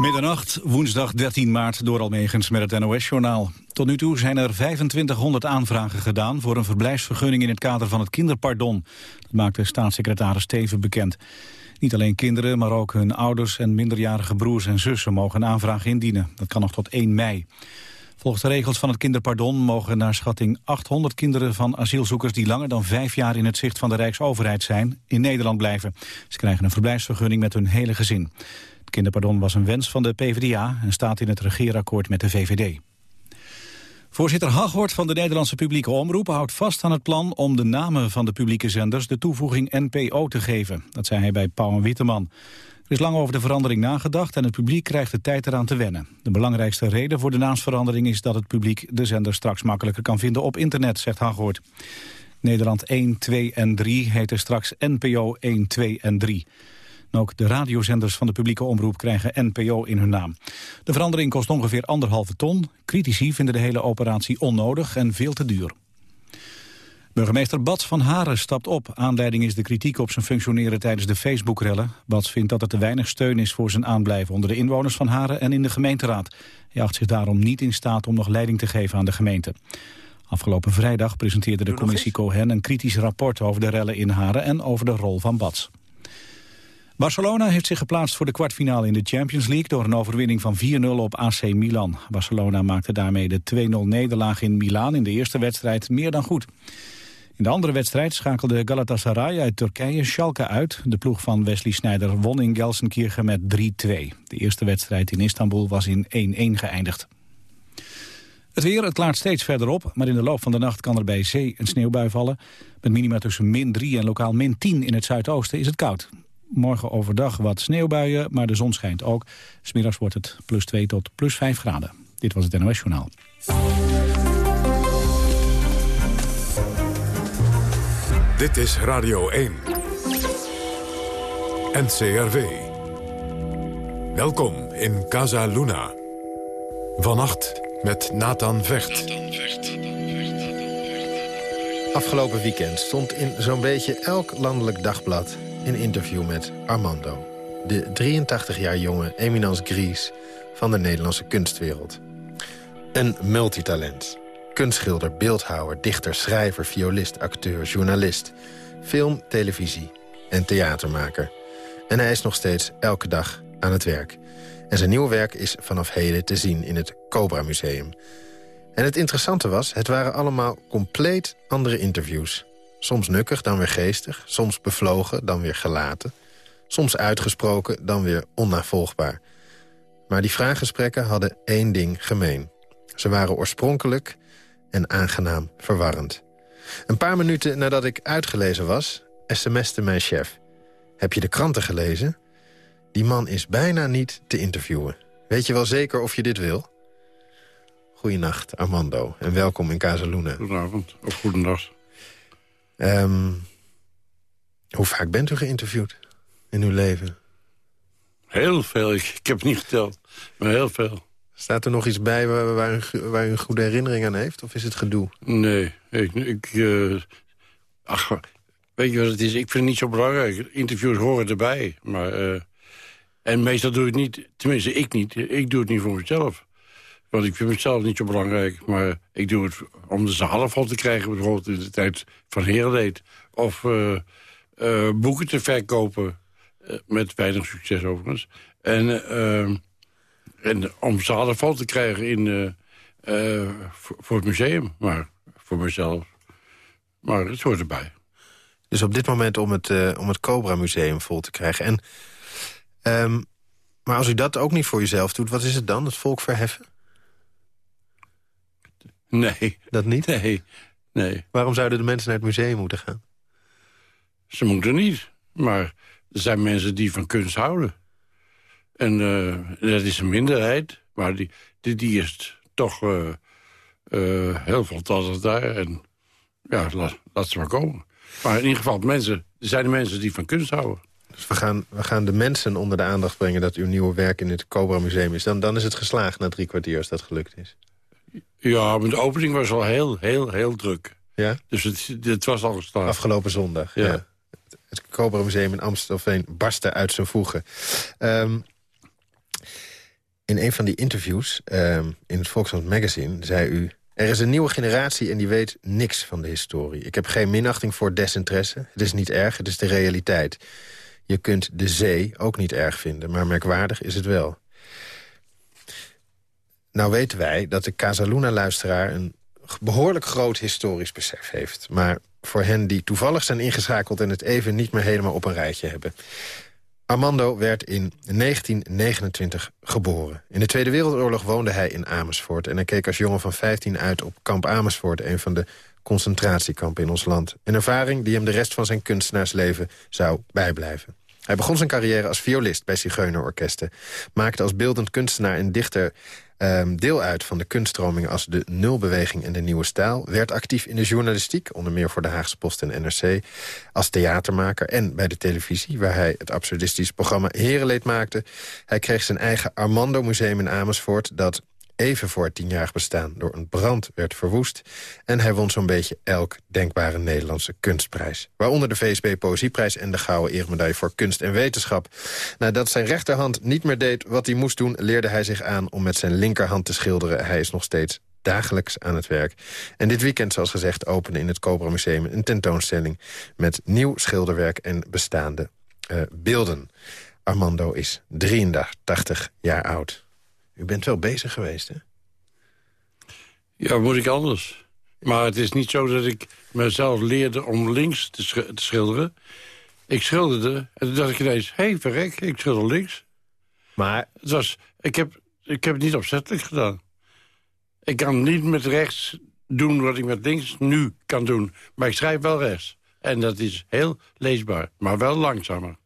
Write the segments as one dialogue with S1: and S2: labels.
S1: Middernacht, woensdag 13 maart, door Almegens met het NOS-journaal. Tot nu toe zijn er 2500 aanvragen gedaan... voor een verblijfsvergunning in het kader van het kinderpardon. Dat maakte staatssecretaris Steven bekend. Niet alleen kinderen, maar ook hun ouders en minderjarige broers en zussen... mogen een aanvraag indienen. Dat kan nog tot 1 mei. Volgens de regels van het kinderpardon mogen naar schatting 800 kinderen van asielzoekers die langer dan vijf jaar in het zicht van de Rijksoverheid zijn, in Nederland blijven. Ze krijgen een verblijfsvergunning met hun hele gezin. Kinderpardon was een wens van de PvdA en staat in het regeerakkoord met de VVD. Voorzitter Haghoort van de Nederlandse publieke omroep houdt vast aan het plan om de namen van de publieke zenders de toevoeging NPO te geven. Dat zei hij bij Pauw en Witteman. Er is lang over de verandering nagedacht en het publiek krijgt de tijd eraan te wennen. De belangrijkste reden voor de naamsverandering is dat het publiek de zender straks makkelijker kan vinden op internet, zegt Haghoort. Nederland 1, 2 en 3 heten straks NPO 1, 2 en 3 ook de radiozenders van de publieke omroep krijgen NPO in hun naam. De verandering kost ongeveer anderhalve ton. Critici vinden de hele operatie onnodig en veel te duur. Burgemeester Bats van Haren stapt op. Aanleiding is de kritiek op zijn functioneren tijdens de Facebook-rellen. Bats vindt dat er te weinig steun is voor zijn aanblijven onder de inwoners van Haren en in de gemeenteraad. Hij acht zich daarom niet in staat om nog leiding te geven aan de gemeente. Afgelopen vrijdag presenteerde de commissie Cohen een kritisch rapport over de rellen in Haren en over de rol van Bats. Barcelona heeft zich geplaatst voor de kwartfinale in de Champions League... door een overwinning van 4-0 op AC Milan. Barcelona maakte daarmee de 2-0 nederlaag in Milaan in de eerste wedstrijd meer dan goed. In de andere wedstrijd schakelde Galatasaray uit Turkije Schalke uit. De ploeg van Wesley Sneijder won in Gelsenkirchen met 3-2. De eerste wedstrijd in Istanbul was in 1-1 geëindigd. Het weer, het klaart steeds verder op, maar in de loop van de nacht kan er bij zee een sneeuwbui vallen. Met minima tussen min 3 en lokaal min 10 in het zuidoosten is het koud. Morgen overdag wat sneeuwbuien, maar de zon schijnt ook. Smiddags wordt het plus 2 tot plus 5 graden. Dit was het NOS Journaal.
S2: Dit is Radio 1. NCRV. Welkom in Casa Luna. Vannacht met Nathan Vecht.
S3: Afgelopen weekend stond in zo'n beetje elk landelijk dagblad een interview met Armando. De 83 jaar jonge eminence gries van de Nederlandse kunstwereld. Een multitalent. Kunstschilder, beeldhouwer, dichter, schrijver, violist, acteur, journalist. Film, televisie en theatermaker. En hij is nog steeds elke dag aan het werk. En zijn nieuwe werk is vanaf heden te zien in het Cobra Museum. En het interessante was, het waren allemaal compleet andere interviews. Soms nukkig, dan weer geestig. Soms bevlogen, dan weer gelaten. Soms uitgesproken, dan weer onnavolgbaar. Maar die vraaggesprekken hadden één ding gemeen. Ze waren oorspronkelijk en aangenaam verwarrend. Een paar minuten nadat ik uitgelezen was, sms'te mijn chef. Heb je de kranten gelezen? Die man is bijna niet te interviewen. Weet je wel zeker of je dit wil? Goedenacht, Armando, en welkom in Casaluna.
S4: Goedenavond, of goedendag.
S3: Um, hoe vaak bent u geïnterviewd in uw leven?
S4: Heel veel. Ik, ik heb het niet geteld, maar heel veel.
S3: Staat er nog iets bij waar, waar, u, waar u een goede herinnering aan heeft? Of is het gedoe?
S4: Nee. Ik, ik uh, ach, weet je wat het is? Ik vind het niet zo belangrijk. Interviews horen erbij. Maar, uh, en meestal doe ik het niet, tenminste ik niet. Ik doe het niet voor mezelf. Want ik vind mezelf niet zo belangrijk. Maar ik doe het om de zalen vol te krijgen. Bijvoorbeeld in de tijd van Herenleed. Of uh, uh, boeken te verkopen. Uh, met weinig succes overigens. En, en om zalen vol te krijgen in, voor, voor, het museum. Maar voor mezelf. Maar het hoort erbij.
S3: Dus op dit moment om het, om het Cobra Museum vol te krijgen. En, um, maar als u dat ook niet voor uzelf doet, wat is het dan? Het volk verheffen?
S4: Nee.
S3: Dat niet?
S4: Nee. nee.
S3: Waarom zouden de mensen naar het museum moeten gaan?
S4: Ze moeten niet. Maar er zijn mensen die van kunst houden. En uh, dat is een minderheid. Maar die, die, die is toch uh, uh, heel fantastisch daar. En ja, laat, laat ze maar komen. Maar in ieder geval, mensen, er zijn de mensen die van kunst houden.
S3: Dus we gaan, we gaan de mensen onder de aandacht brengen... dat uw nieuwe werk in het Cobra Museum is. Dan, dan is het geslaagd na drie kwartier als dat gelukt is.
S4: Ja, maar de opening was al heel, heel, heel druk.
S3: Ja?
S4: Dus het, het was al gestaan.
S3: Afgelopen zondag, ja. Het Cobra Museum in Amstelveen barstte uit zijn voegen. Um, In een van die interviews ehm, in het Volkskrant Magazine zei u... Er is een nieuwe generatie en die weet niks van de historie. Ik heb geen minachting voor desinteresse. Het is niet erg, het is de realiteit. Je kunt de zee ook niet erg vinden, maar merkwaardig is het wel. Nou weten wij dat de Casaluna-luisteraar... een behoorlijk groot historisch besef heeft. Maar voor hen die toevallig zijn ingeschakeld... en het even niet meer helemaal op een rijtje hebben... Armando werd in 1929 geboren. In de Tweede Wereldoorlog woonde hij in Amersfoort... en hij keek als jongen van 15 uit op kamp Amersfoort... een van de concentratiekampen in ons land. Een ervaring die hem de rest van zijn kunstenaarsleven zou bijblijven. Hij begon zijn carrière als violist bij Zigeunerorkesten. Maakte als beeldend kunstenaar en dichter um, deel uit van de kunststromingen als de Nulbeweging en de Nieuwe Stijl. Werd actief in de journalistiek, onder meer voor de Haagse Post en NRC. Als theatermaker en bij de televisie, waar hij het absurdistisch programma Herenleed maakte. Hij kreeg zijn eigen Armando Museum in Amersfoort... dat even voor het tienjarig bestaan door een brand werd verwoest. En hij won zo'n beetje elk denkbare Nederlandse kunstprijs. Waaronder de VSB Poëzieprijs en de Gouden Eremedaille voor Kunst en Wetenschap. Nadat zijn rechterhand niet meer deed wat hij moest doen... leerde hij zich aan om met zijn linkerhand te schilderen. Hij is nog steeds dagelijks aan het werk. En dit weekend, zoals gezegd, opende in het Cobra Museum... een tentoonstelling met nieuw schilderwerk en bestaande uh, beelden. Armando is 83 jaar oud. U bent wel bezig geweest, hè?
S4: Ja, moet ik anders. Maar het is niet zo dat ik mezelf leerde om links te, schilderen. Ik schilderde en toen dacht ik ineens... hé, hey, verrek, ik schilder links.
S3: Maar...
S4: Het was, ik, heb, ik heb het niet opzettelijk gedaan. Ik kan niet met rechts doen wat ik met links nu kan doen. Maar ik schrijf wel rechts. En dat is heel leesbaar, maar wel langzamer.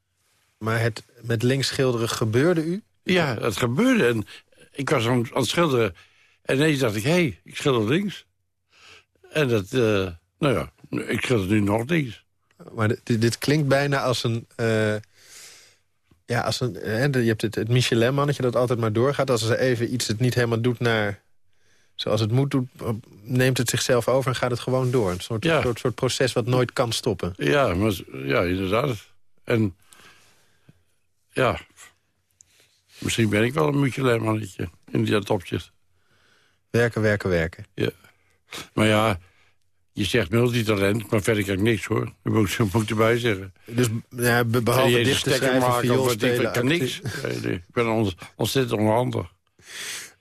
S3: Maar het met links schilderen gebeurde u?
S4: Ja, het gebeurde. En ik was aan, aan het schilderen. En ineens dacht ik, hé, hey, ik schilder links. En dat, uh, nou ja, ik schilder nu nog links.
S3: Maar dit, dit klinkt bijna als een... Uh, ja, als een, hè, je hebt het, het Michelin-mannetje dat altijd maar doorgaat. Als er even iets het niet helemaal doet naar zoals het moet doet, neemt het zichzelf over en gaat het gewoon door. Een soort, ja. soort, soort proces wat nooit kan stoppen.
S4: Ja, maar, ja inderdaad. En ja, Misschien ben ik wel een Michelin-mannetje in dat opzicht.
S3: Werken, werken, werken.
S4: Ja. Maar ja, je zegt multitalent, maar verder kan ik niks hoor. Dat moet, moet ik erbij zeggen.
S3: Dus ja, behalve dichten schrijven, maken, viool
S4: spelen, ik kan niks. ik ben ontzettend onhandig.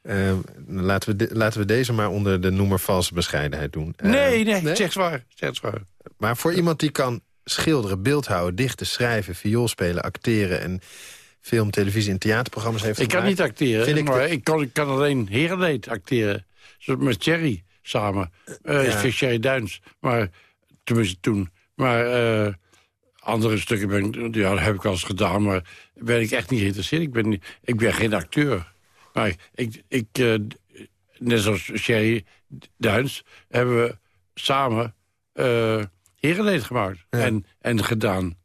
S3: Uh, laten, we laten we deze maar onder de noemer valse bescheidenheid doen.
S4: Uh, nee, nee, nee, zeg zwaar, zeg zwaar.
S3: Maar voor iemand die kan schilderen, beeldhouden, dichten, schrijven... viool spelen, acteren en film, televisie en theaterprogramma's heeft
S4: Ik kan niet acteren, ik maar ik, kan, ik kan alleen herenleed acteren. Zoals met Thierry samen. Uh, ja. Thierry Duins. Maar, tenminste toen. Maar uh, andere stukken ben, ja, heb ik wel eens gedaan, maar ben ik echt niet geïnteresseerd. Ik ben, ik ben geen acteur. Maar ik, ik uh, net zoals Thierry Duins, hebben we samen uh, herenleed gemaakt. En, en gedaan.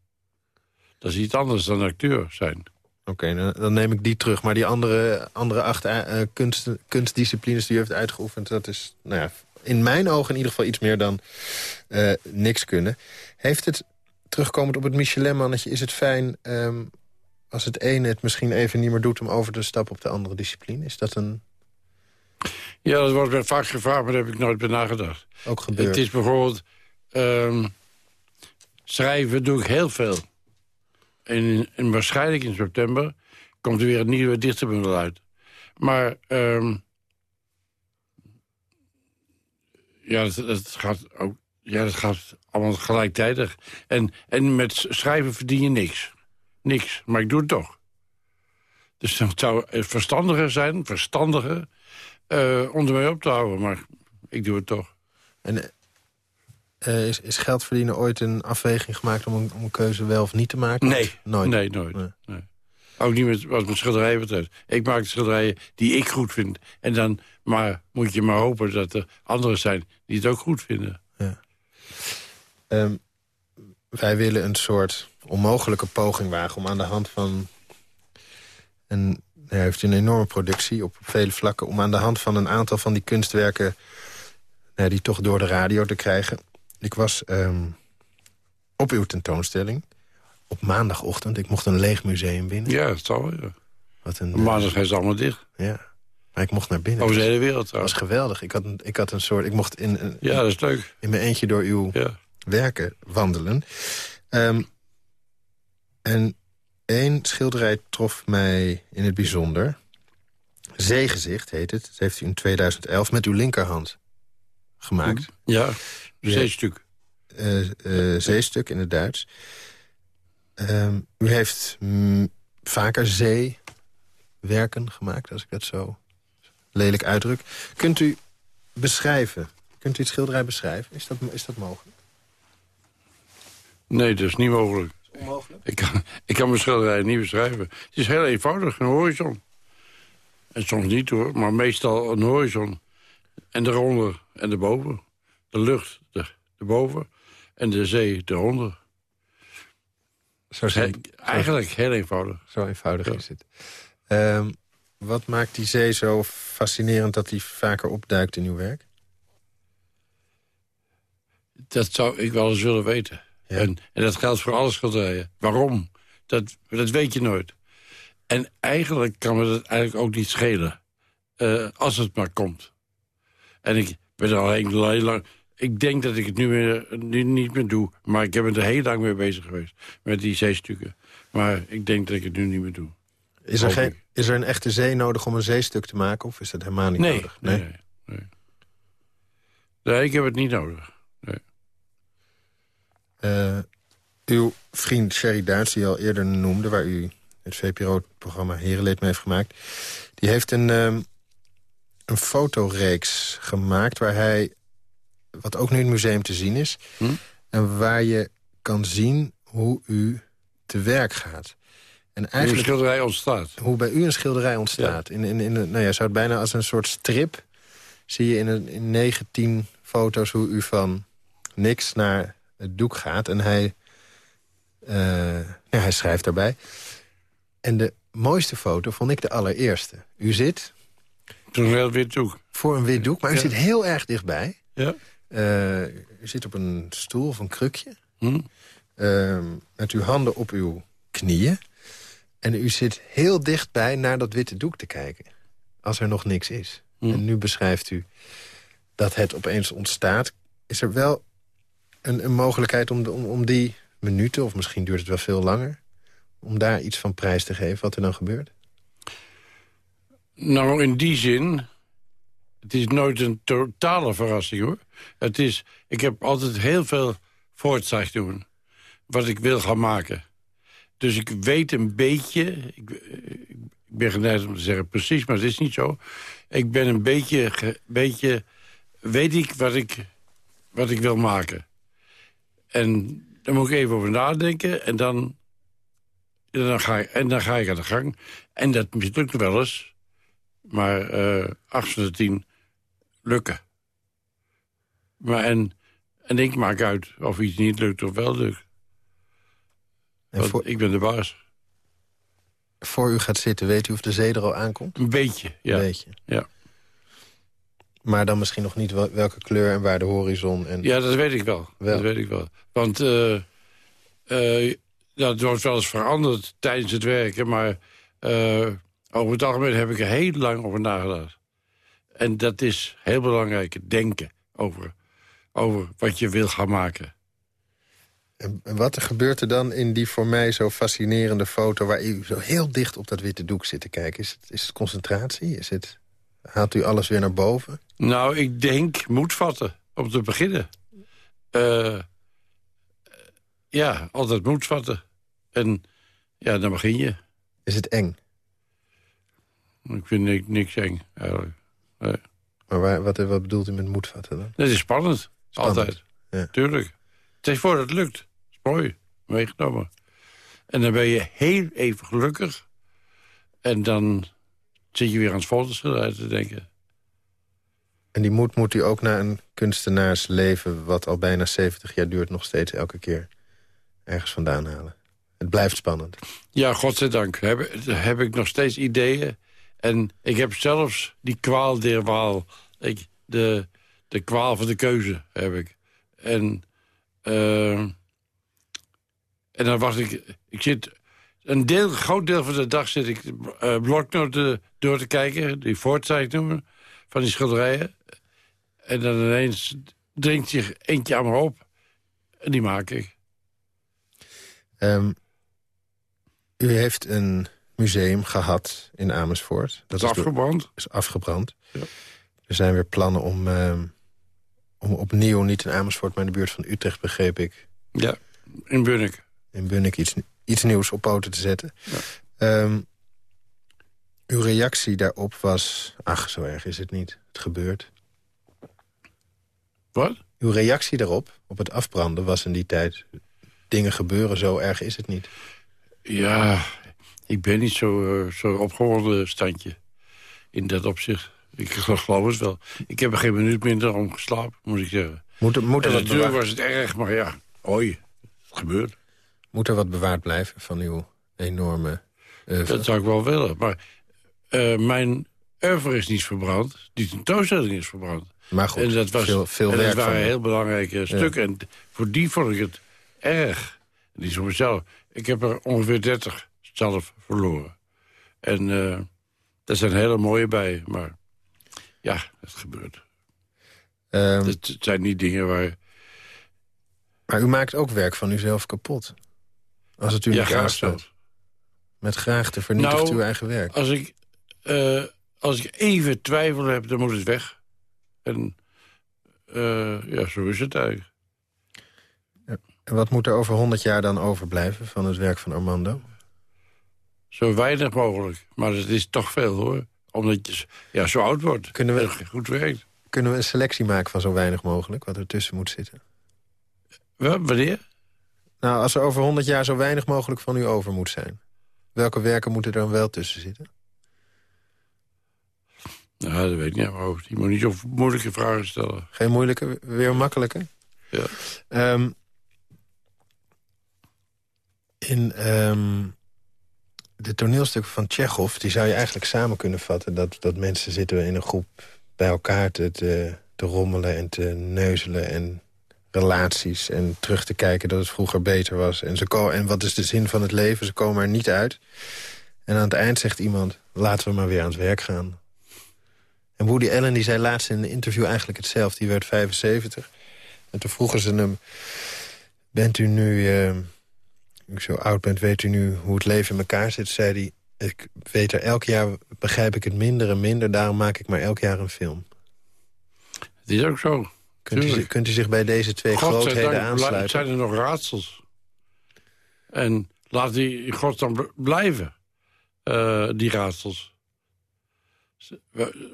S4: Dat is iets anders dan acteur zijn.
S3: Oké, dan, neem ik die terug. Maar die andere, andere acht uh, kunst, kunstdisciplines die u heeft uitgeoefend... dat is nou ja, in mijn ogen in ieder geval iets meer dan uh, niks kunnen. Heeft het, terugkomend op het Michelin-mannetje... is het fijn um, als het ene het misschien even niet meer doet... om over te stappen op de andere discipline? Is dat een...
S4: Ja, dat wordt mij vaak gevraagd, maar daar heb ik nooit bij nagedacht.
S3: Ook gebeurd.
S4: Het is bijvoorbeeld... Um, schrijven doe ik heel veel. En, waarschijnlijk in september komt er weer een nieuwe dichterbundel uit. Maar um, ja, het, gaat ook, ja, het gaat allemaal gelijktijdig. En, en met schrijven verdien je niks. Niks, maar ik doe het toch. Dus het zou verstandiger zijn, verstandiger, uh, om ermee op te houden. Maar ik doe het toch.
S3: En uh, is, is geld verdienen ooit een afweging gemaakt om een, om een keuze wel of niet te maken?
S4: Nee, nooit. Nee, nooit. Nee. Ook niet met, wat met schilderijen betreft. Ik maak de schilderijen die ik goed vind. En dan maar, moet je maar hopen dat er anderen zijn die het ook goed vinden. Ja.
S3: Um, wij willen een soort onmogelijke poging wagen om aan de hand van... En hij heeft een enorme productie op vele vlakken... om aan de hand van een aantal van die kunstwerken... Nou, die toch door de radio te krijgen. Ik was um, op uw tentoonstelling op maandagochtend. Ik mocht een leeg museum binnen.
S4: Ja, dat zal ja.
S3: Wat een,
S4: maandag ze allemaal dicht.
S3: Ja. Maar ik mocht naar binnen.
S4: Over de hele wereld
S3: was
S4: trouwens.
S3: geweldig. Ik had, een, ik had een soort... Ik mocht in, een-
S4: Ja, dat is leuk.
S3: in mijn eentje door uw
S4: Ja.
S3: werken wandelen. Ehm, en één schilderij trof mij in het bijzonder. Zeegezicht heet het. Dat heeft u in 2011 met uw linkerhand gemaakt.
S4: Ja,
S3: Ja.
S4: steeds stuk.
S3: Eh, eh, zeestuk in het Duits. Ehm, u heeft mm, vaker zeewerken gemaakt, als ik dat zo lelijk uitdruk. Kunt u beschrijven, kunt u het schilderij beschrijven? Is dat, is dat mogelijk?
S4: Nee, dat is niet mogelijk.
S3: Onmogelijk?
S4: Ik kan, ik kan mijn schilderij niet beschrijven. Het is heel eenvoudig, een horizon. En soms niet hoor, maar meestal een horizon. En eronder en erboven. De lucht erboven en de zee eronder.
S3: Zo,
S4: He-
S3: sim-
S4: eigenlijk heel eenvoudig.
S3: zo eenvoudig
S4: Ja.
S3: is het. Ehm, wat maakt die zee zo fascinerend dat die vaker opduikt in uw werk?
S4: Dat zou ik wel eens willen weten.
S3: Ja.
S4: En, en dat geldt voor alle schilderijen. Waarom? Dat, dat weet je nooit. En eigenlijk kan me dat eigenlijk ook niet schelen. eh, als het maar komt. En ik ben al heel lang... Ik denk dat ik het nu, nu niet meer doe. Maar ik ben er heel lang mee bezig geweest. Met die zeestukken. Maar ik denk dat ik het nu niet meer doe.
S3: Is er, geen, is er een echte zee nodig om een zeestuk te maken? Of is dat helemaal niet
S4: Nee,
S3: nodig?
S4: nee, nee. nee. Nee, ik heb het niet nodig.
S3: Eh, uw vriend Sherry Duits, die al eerder noemde... waar u het VPRO-programma Herenleed mee heeft gemaakt... die heeft een, ehm, een fotoreeks gemaakt waar hij... wat ook nu in het museum te zien is...
S4: Hm?
S3: en waar je kan zien hoe u te werk gaat. En
S4: Hoe een
S3: eigenlijk
S4: schilderij ontstaat.
S3: hoe bij u een schilderij ontstaat. In, in, in, een- nou ja, zou het bijna als een soort strip... zie je in, een, in 19 foto's hoe u van niks naar het doek gaat. En hij, ja, hij schrijft daarbij. En de mooiste foto vond ik de allereerste. U zit
S4: Toen heel wit doek.
S3: voor een wit doek, maar u
S4: Ja.
S3: zit heel erg dichtbij.
S4: Ja?
S3: Eh, u zit op een stoel of een krukje.
S4: Hm?
S3: Ehm, met uw handen op uw knieën. En u zit heel dichtbij naar dat witte doek te kijken. Als er nog niks is.
S4: Hm.
S3: En nu beschrijft u dat het opeens ontstaat. Is er wel een, een mogelijkheid om, de- om, om die minuten... of misschien duurt het wel veel langer... om daar iets van prijs te geven wat er dan gebeurt?
S4: Nou, in die zin... Het is nooit een totale verrassing, hoor. Het is... Ik heb altijd heel veel voortzag doen. Wat ik wil gaan maken. Dus ik weet een beetje... Ik, ben geneigd om te zeggen precies, maar het is niet zo. Ik ben een beetje... beetje weet ik wat ik, wat ik wil maken. En daar moet ik even over nadenken. En dan, en dan, ga, ik, en dan ga ik aan de gang. En dat mislukt wel eens. Maar eh acht van de tien lukken. Maar en, en ik maak uit of iets niet lukt of wel lukt.
S3: Voor,
S4: ik ben de baas.
S3: voor u gaat zitten, weet u of de zee er al aankomt?
S4: Een beetje, ja.
S3: Een beetje.
S4: Ja.
S3: Maar dan misschien nog niet wel- welke kleur en waar de horizon... En...
S4: Ja, dat weet ik wel.
S3: Wel.
S4: Dat weet ik wel. Want eh eh, ja, het wordt wel eens veranderd tijdens het werken. Maar eh, over het algemeen heb ik er heel lang over nagedacht. En dat is heel belangrijk, denken over, over wat je wil gaan maken.
S3: En en wat gebeurt er dan in die voor mij zo fascinerende foto... waar u zo heel dicht op dat witte doek zit te kijken? Is het, is het concentratie? Is het, haalt u alles weer naar boven?
S4: Nou, ik denk moed vatten om te beginnen. Eh, ja, altijd moed vatten. En ja, dan begin je.
S3: Is het eng?
S4: Ik vind niks, niks eng, eigenlijk. Nee.
S3: Maar waar, wat, wat bedoelt u met moed vatten dan?
S4: Het is spannend,
S3: Spannend,
S4: altijd.
S3: ja.
S4: Tuurlijk. Het is voor het lukt. Dat is mooi, meegenomen. En dan ben je heel even gelukkig. En dan zit je weer aan het fotoschilderij te denken.
S3: En die moed moet u ook naar een kunstenaarsleven... wat al bijna 70 jaar duurt, nog steeds elke keer ergens vandaan halen. Het blijft spannend.
S4: Ja, godzijdank heb, heb ik nog steeds ideeën. En ik heb zelfs die kwaal der waal. Ik, de, de kwaal van de keuze heb ik. En, eh, en dan wacht ik... Ik zit een deel, groot deel van de dag zit ik uh, bloknoten door te kijken. Die voortzijde noemen. Van die schilderijen. En dan ineens dringt zich eentje aan me op. En die maak ik.
S3: Um, u heeft een museum gehad in Amersfoort.
S4: Dat is afgebrand.
S3: is afgebrand. Ja. Er zijn weer plannen om, uh, om opnieuw, niet in Amersfoort... maar in de buurt van Utrecht, begreep ik.
S4: Ja, in Bunnik.
S3: In Bunnik iets, iets nieuws op poten te zetten. Ja. Um, uw reactie daarop was... ach, zo erg is het niet. Het gebeurt.
S4: Wat?
S3: Uw reactie daarop, op het afbranden, was in die tijd... dingen gebeuren, zo erg is het niet.
S4: Ja, ik ben niet zo, uh, zo opgewonden standje. In dat opzicht. Ik geloof het wel. Ik heb er geen minuut minder om geslapen, moet ik zeggen.
S3: Moet moet er
S4: en natuurlijk was het erg, maar ja, hoi, het gebeurt.
S3: Moet er wat bewaard blijven van uw enorme oeuvre?
S4: Dat zou ik wel willen, maar uh, mijn oeuvre is niet verbrand. Die tentoonstelling is verbrand.
S3: Maar goed,
S4: en dat, was,
S3: veel, veel
S4: en
S3: werk
S4: dat waren heel belangrijke stukken. En voor die vond ik het erg. Die voor mezelf. Ik heb er ongeveer 30 zelf verloren. En uh, er zijn hele mooie bij, maar ja, het gebeurt. Um, het, zijn niet dingen waar...
S3: Maar u maakt ook werk van uzelf kapot. Als het u
S4: ja,
S3: niet aanstaat. Met graagte vernietigt
S4: nou,
S3: uw eigen werk.
S4: Als ik, uh, als ik even twijfel heb, dan moet het weg. En uh, ja, zo is het eigenlijk.
S3: En wat moet er over 100 jaar dan overblijven van het werk van Armando?
S4: Zo weinig mogelijk. Maar het is toch veel, hoor. Omdat je ja, zo oud wordt
S3: kunnen we,
S4: en goed werkt.
S3: Kunnen we een selectie maken van zo weinig mogelijk, wat er tussen moet zitten?
S4: Wat, wanneer?
S3: Nou, als er over 100 jaar zo weinig mogelijk van u over moet zijn. Welke werken moeten er dan wel tussen zitten?
S4: Nou, dat weet ik niet. Maar je moet niet zo moeilijke vragen stellen.
S3: Geen moeilijke, weer makkelijke?
S4: Ja.
S3: Um, in um, de toneelstukken van Tsjechov... die zou je eigenlijk samen kunnen vatten... dat, dat mensen zitten in een groep bij elkaar te, te, te rommelen en te neuzelen... en relaties en terug te kijken dat het vroeger beter was. En, ze en wat is de zin van het leven? Ze komen er niet uit. En aan het eind zegt iemand, laten we maar weer aan het werk gaan. En Woody Allen die zei laatst in een interview eigenlijk hetzelfde. Die werd 75. En toen vroegen ze hem, bent u nu... U zo oud bent, weet u nu hoe het leven in elkaar zit? Zei hij, ik weet er elk jaar, begrijp ik het minder en minder... daarom maak ik maar elk jaar een film.
S4: Het is ook zo.
S3: Kunt u, kunt u, zich bij deze twee grootheden aansluiten?
S4: zijn er nog raadsels. En laat die God dan blijven, uh, die raadsels.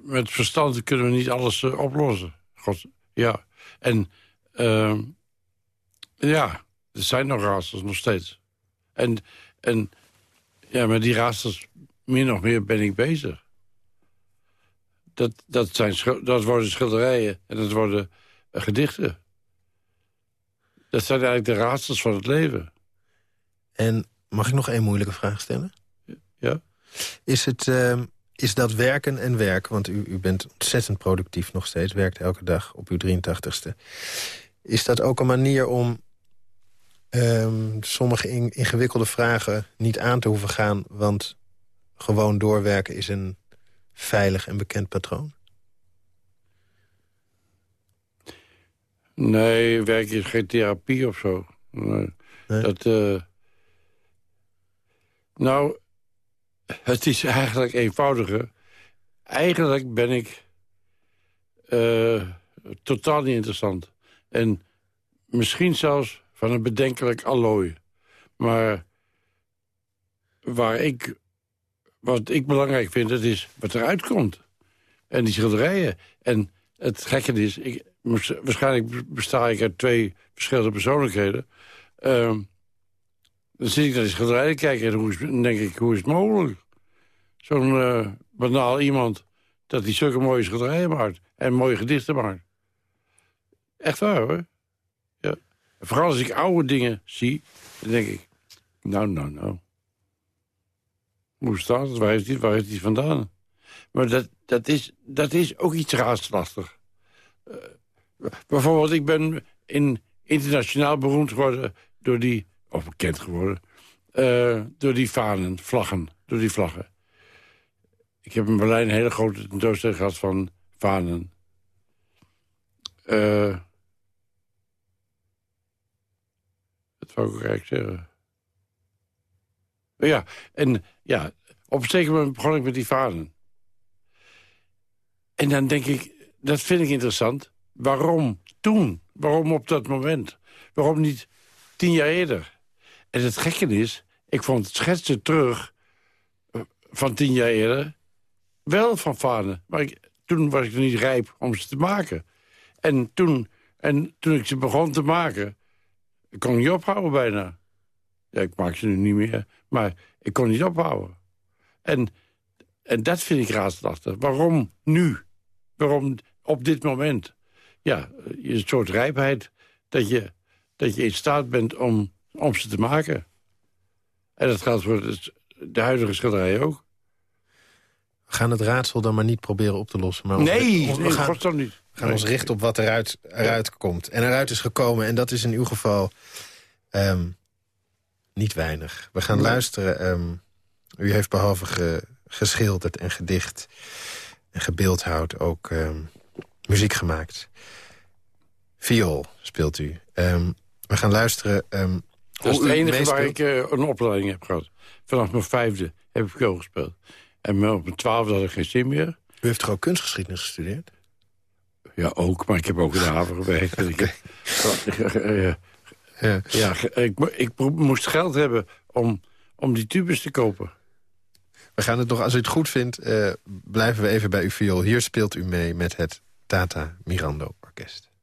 S4: Met verstand kunnen we niet alles uh, oplossen. God, ja. En uh, ja, er zijn nog raadsels, nog steeds. En, en ja, met die raadsels, min of meer ben ik bezig. Dat, dat, zijn, dat worden schilderijen en dat worden uh, gedichten. Dat zijn eigenlijk de raadsels van het leven.
S3: En mag ik nog één moeilijke vraag stellen?
S4: Ja.
S3: Is, het, uh, is dat werken en werk, want u, u bent ontzettend productief nog steeds... werkt elke dag op uw 83ste. Is dat ook een manier om um, sommige in, ingewikkelde vragen niet aan te hoeven gaan... want gewoon doorwerken is een veilig en bekend patroon?
S4: Nee, werk is geen therapie of zo. Nee.
S3: Nee?
S4: Dat, uh... Nou, het is eigenlijk eenvoudiger. Eigenlijk ben ik uh, totaal niet interessant. En misschien zelfs van een bedenkelijk allooi. Maar waar ik, wat ik belangrijk vind, dat is wat eruit komt. En die schilderijen. En het gekke is, ik, waarschijnlijk besta ik uit twee verschillende persoonlijkheden. Uh, dan zit ik naar die schilderijen kijken en hoe denk ik, hoe is het mogelijk? Zo'n uh, banaal iemand dat hij zulke mooie schilderijen maakt. En mooie gedichten maakt. Echt waar hoor. Vooral als ik oude dingen zie, dan denk ik... Nou, nou, nou. Hoe staat het? Waar heeft hij, waar hij vandaan? Maar dat, dat, is, dat is ook iets raadslachtig. Uh, bijvoorbeeld, ik ben in, internationaal beroemd geworden... door die, of bekend geworden... eh, door die vanen, vlaggen, door die vlaggen. Ik heb in Berlijn een hele grote tentoonstelling gehad van vanen. Uh, wou ik eigenlijk zeggen. Ja, en ja, op een zeker moment begon ik met die vanen. En dan denk ik, dat vind ik interessant. Waarom toen? Waarom op dat moment? Waarom niet tien jaar eerder? En het gekke is, ik vond het schetsen terug eh, van tien jaar eerder... wel van vanen. Maar ik, toen was ik nog niet rijp om ze te maken. En toen, en toen ik ze begon te maken... ik kon niet ophouden bijna. Ja, ik maak ze nu niet meer. Maar ik kon niet ophouden. En, en dat vind ik raadselachtig. Waarom nu? Waarom op dit moment? Ja, een soort rijpheid dat je, dat je in staat bent om, om ze te maken. En dat geldt voor de huidige schilderij ook.
S3: We gaan het raadsel dan maar niet proberen op te lossen. Maar
S4: nee,
S3: we,
S4: we gaan, dan niet.
S3: Gaan ons richten op wat eruit, eruit komt. En eruit is gekomen, en dat is in uw geval ehm, niet weinig. We gaan luisteren. Ehm, u heeft behalve geschilderd en gedicht en gebeeldhouwd ook ehm, muziek gemaakt. Viool speelt u. we gaan luisteren
S4: dat is het enige waar ik uh, een opleiding heb gehad. Vanaf mijn vijfde heb ik viool gespeeld. En op mijn twaalfde had ik geen zin meer.
S3: U heeft toch ook kunstgeschiedenis gestudeerd?
S4: Ja, ook. Maar ik heb ook in de haven gewerkt. okay. ja, ja ik, ik, moest geld hebben om, om die tubes te kopen.
S3: We gaan het nog, als u het goed vindt, uh, blijven we even bij uw viool. Hier speelt u mee met het Tata Mirando Orkest.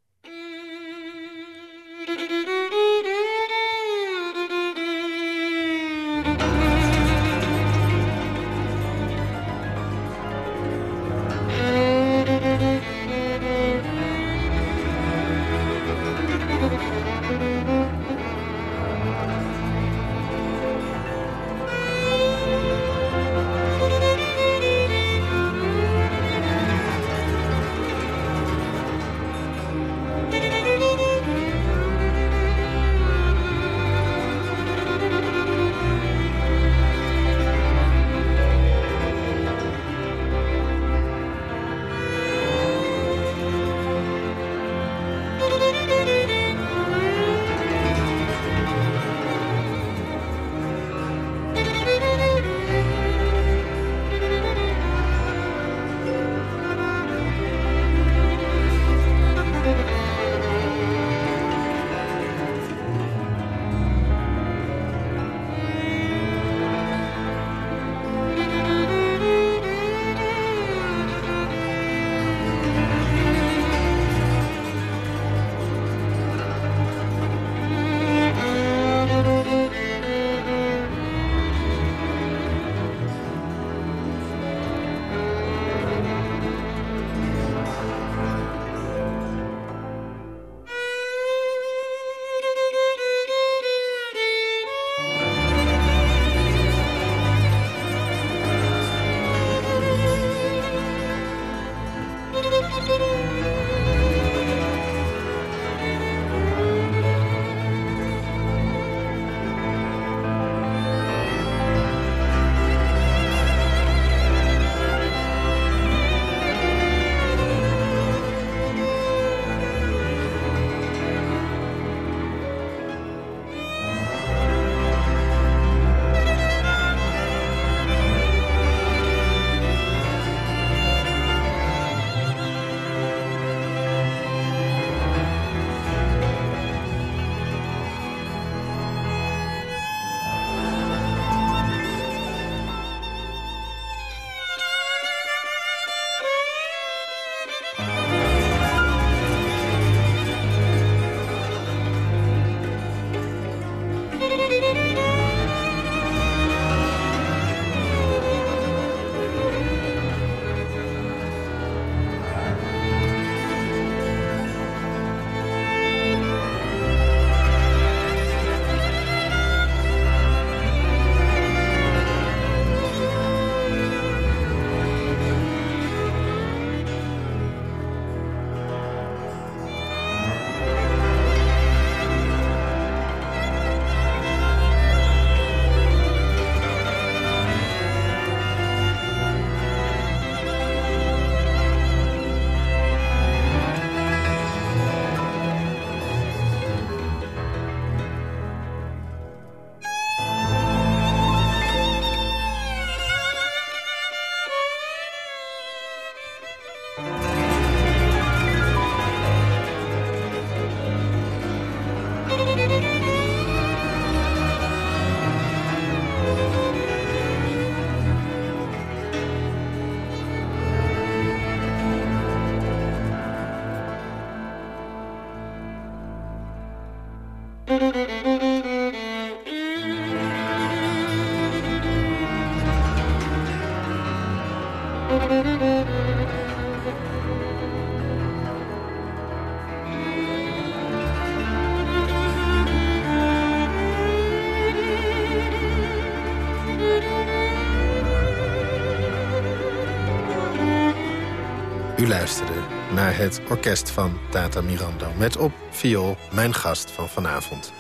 S3: Luisterde naar het orkest van Tata Mirando... met op viool mijn gast van vanavond,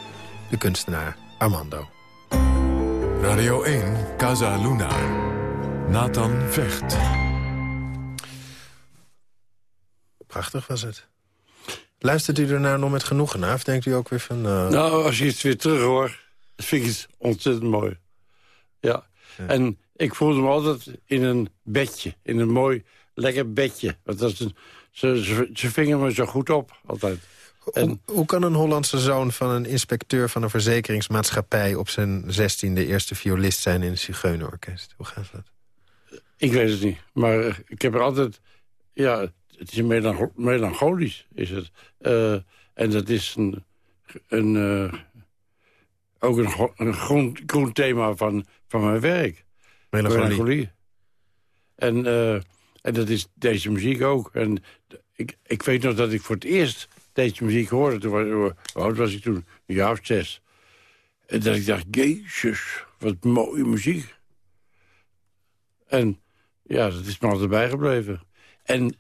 S3: de kunstenaar Armando.
S2: Radio 1, Casa Luna. Nathan Vecht.
S3: Prachtig was het. Luistert u er nou nog met genoegen naar? Of denkt u ook weer van... Uh...
S4: Nou, als je het weer terug hoort, vind ik het ontzettend mooi. Ja. ja. En ik voelde me altijd in een bedje, in een mooi lekker bedje. Want dat is een, ze, ze, ze vingen me zo goed op, altijd.
S3: En, hoe, hoe, kan een Hollandse zoon van een inspecteur van een verzekeringsmaatschappij... op zijn zestiende eerste violist zijn in een zigeunerorkest? Hoe gaat dat?
S4: Ik weet het niet, maar ik heb er altijd... Ja, het is melancholisch, is het. Uh, en dat is een... een uh, ook een, een groen, groen, thema van, van mijn werk.
S3: Melancholie. melancholie.
S4: En... Uh, en dat is deze muziek ook. En ik, ik weet nog dat ik voor het eerst deze muziek hoorde. Toen was, hoe oud was ik toen? Een jaar zes. En dat ik dacht, jezus, wat mooie muziek. En ja, dat is me altijd bijgebleven. En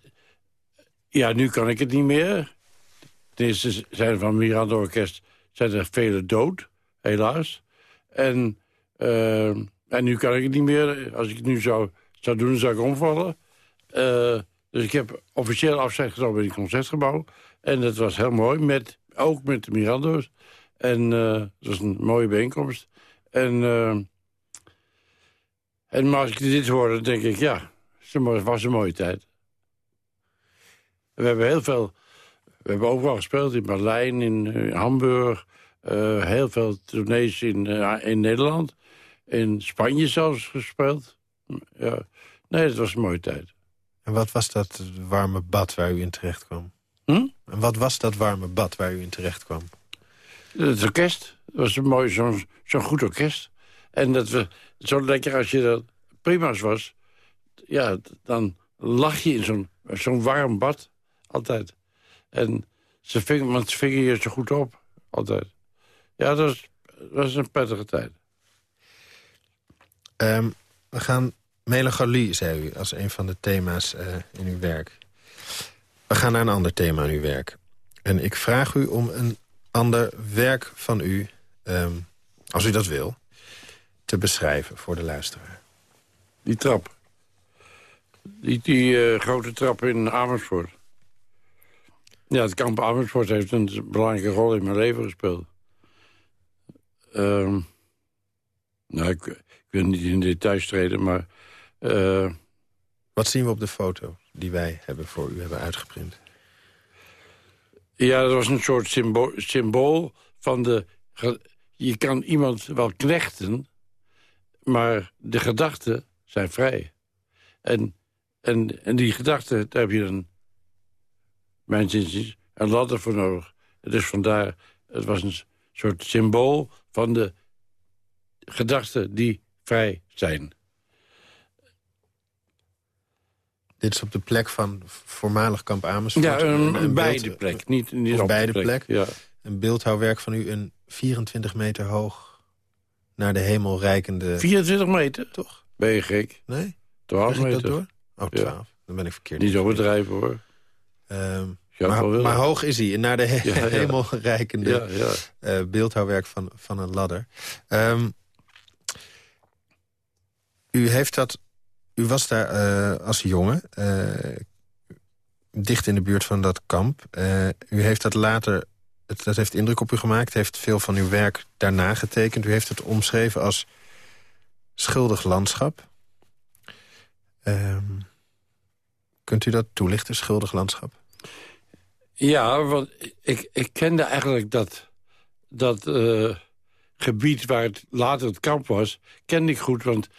S4: ja, nu kan ik het niet meer. Ten eerste zijn van Miranda Orkest zijn er vele dood, helaas. En, uh, en nu kan ik het niet meer. Als ik het nu zou, zou doen, zou ik omvallen. Uh, dus ik heb officieel afscheid genomen in het Concertgebouw. En dat was heel mooi, met, ook met de Mirando's. En uh, dat was een mooie bijeenkomst. En, uh, en als ik dit hoorde, dan denk ik, ja, het was een mooie tijd. We hebben heel veel... We hebben overal gespeeld, in Berlijn, in Hamburg. Heel veel tournees in, in Nederland. In Spanje zelfs gespeeld. Ja. Nee, het was een mooie tijd.
S3: En wat was dat warme bad waar u in terecht kwam?
S4: Hm?
S3: En wat was dat warme bad waar u in terecht kwam?
S4: Het orkest. Het was een mooi, zo'n zo goed orkest. En dat we, zo lekker als je dat prima's was... ja, dan lag je in zo'n zo'n warm bad. Altijd. En ze vingen, want ze vingen je zo goed op. Altijd. Ja, dat was, dat was een prettige tijd.
S3: Um, we gaan Melancholie, zei u, als een van de thema's uh, in uw werk. We gaan naar een ander thema in uw werk. En ik vraag u om een ander werk van u, um, als u dat wil... te beschrijven voor de luisteraar.
S4: Die trap. Die, die uh, grote trap in Amersfoort. Ja, het kamp Amersfoort heeft een belangrijke rol in mijn leven gespeeld. Um, nou, ik, ik wil niet in details treden, maar
S3: Wat zien we op de foto die wij hebben voor u hebben uitgeprint?
S4: Ja, dat was een soort symbool, symbool van de... Je kan iemand wel knechten, maar de gedachten zijn vrij. En, en, en die gedachten, daar heb je dan, mijn zin, een ladder voor nodig. Dus vandaar, het was een soort symbool van de gedachten die vrij zijn.
S3: Dit is op de plek van voormalig kamp Amersfoort.
S4: Ja, een, een, bij de plek. Niet, niet
S3: op bij de
S4: plek.
S3: plek.
S4: Ja.
S3: Een beeldhouwwerk van u, een 24 meter hoog... naar de hemel reikende...
S4: 24 meter?
S3: Toch?
S4: Ben je gek?
S3: Nee?
S4: 12 meter.
S3: Dat door? Oh, 12. Ja. Dan ben ik verkeerd.
S4: Niet overdrijven, hoor.
S3: Um, maar, maar, hoog is hij. Naar de he ja, hemel reikende uh, beeldhouwwerk van, van een ladder. Um, u heeft dat u was daar uh, als jongen, uh, dicht in de buurt van dat kamp. Uh, u heeft dat later, het, dat heeft indruk op u gemaakt... heeft veel van uw werk daarna getekend. U heeft het omschreven als schuldig landschap. Um, kunt u dat toelichten, schuldig landschap?
S4: Ja, want ik, ik kende eigenlijk dat, dat gebied waar het later het kamp was... kende ik goed, want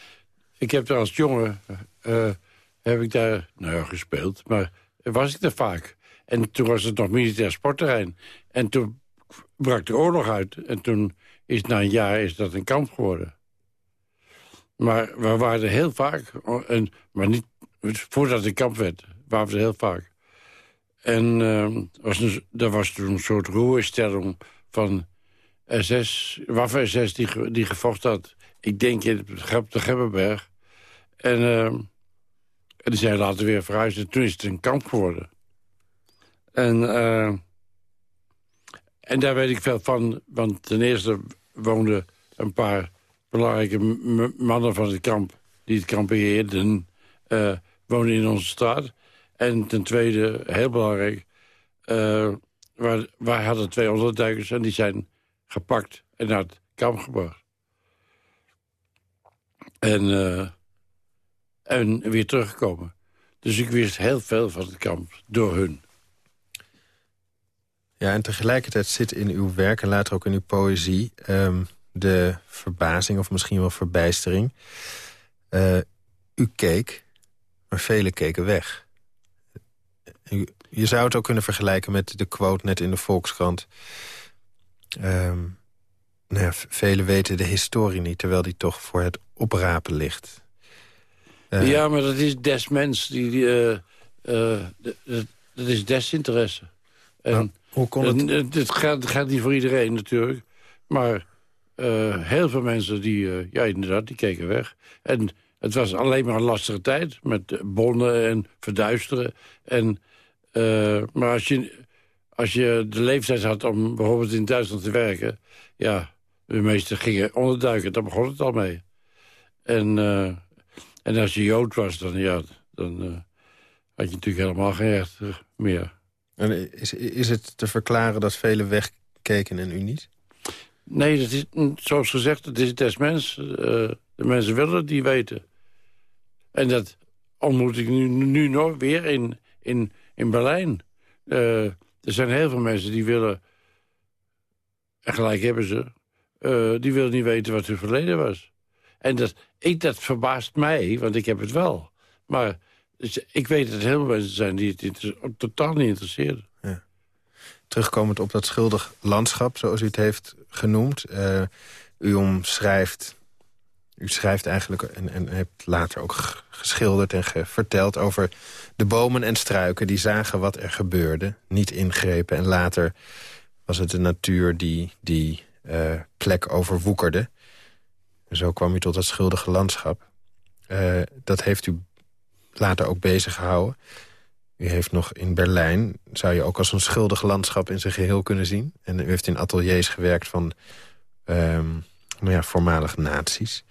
S4: ik heb daar als jongen uh, heb ik daar, nou ja, gespeeld. Maar was ik daar vaak. En toen was het nog militair sportterrein. En toen brak de oorlog uit. En toen is na een jaar is dat een kamp geworden. Maar we waren er heel vaak. En, maar niet, voordat ik kamp werd, waren we er heel vaak. En uh, was er was toen een soort roerstelling van SS, Waffen-SS die, die gevochten had. Ik denk in de Gebberberg. En, uh, en die zijn later weer verhuisd. En toen is het een kamp geworden. En, uh, en daar weet ik veel van. Want ten eerste woonden een paar belangrijke mannen van het kamp... die het kamp beheerden, uh, woonden in onze straat. En ten tweede, heel belangrijk... Uh, wij, hadden twee onderduikers en die zijn gepakt en naar het kamp gebracht. En, uh, en weer teruggekomen. Dus ik wist heel veel van het kamp door hun.
S3: Ja, en tegelijkertijd zit in uw werk en later ook in uw poëzie... Um, de verbazing of misschien wel verbijstering. Uh, u keek, maar velen keken weg. U, je zou het ook kunnen vergelijken met de quote net in de Volkskrant... Um, nou ja, velen weten de historie niet, terwijl die toch voor het oprapen ligt.
S4: Uh, ja, maar dat is des mens. Die, die uh, uh, dat is desinteresse. En
S3: nou, hoe kon
S4: het? Het gaat, gaat, niet voor iedereen natuurlijk. Maar heel veel mensen, die, ja inderdaad, die keken weg. En het was alleen maar een lastige tijd. Met bonnen en verduisteren. En, maar als je als je de leeftijd had om bijvoorbeeld in Duitsland te werken... ja, de meesten gingen onderduiken, daar begon het al mee. En, uh, en als je Jood was, dan, ja, dan uh, had je natuurlijk helemaal geen recht meer.
S3: En is, is het te verklaren dat velen wegkeken en u niet?
S4: Nee, dat is, zoals gezegd, het is des mens. Uh, de mensen willen het die weten. En dat ontmoet ik nu, nu nog weer in, in, in Berlijn. Er zijn heel veel mensen die willen... en gelijk hebben ze... Uh, die willen niet weten wat hun verleden was. En dat, ik, dat verbaast mij, want ik heb het wel. Maar ik weet dat er heel veel mensen zijn die het totaal niet interesseren. Ja.
S3: Terugkomend op dat schuldig landschap, zoals u het heeft genoemd. Uh, u omschrijft u schrijft eigenlijk en, en hebt later ook geschilderd en verteld over de bomen en struiken die zagen wat er gebeurde, niet ingrepen. En later was het de natuur die die uh, plek overwoekerde. Zo kwam u tot dat schuldige landschap. Uh, dat heeft u later ook bezig gehouden. U heeft nog in Berlijn, zou je ook als een schuldig landschap in zijn geheel kunnen zien. En u heeft in ateliers gewerkt van um, nou ja, voormalige naties.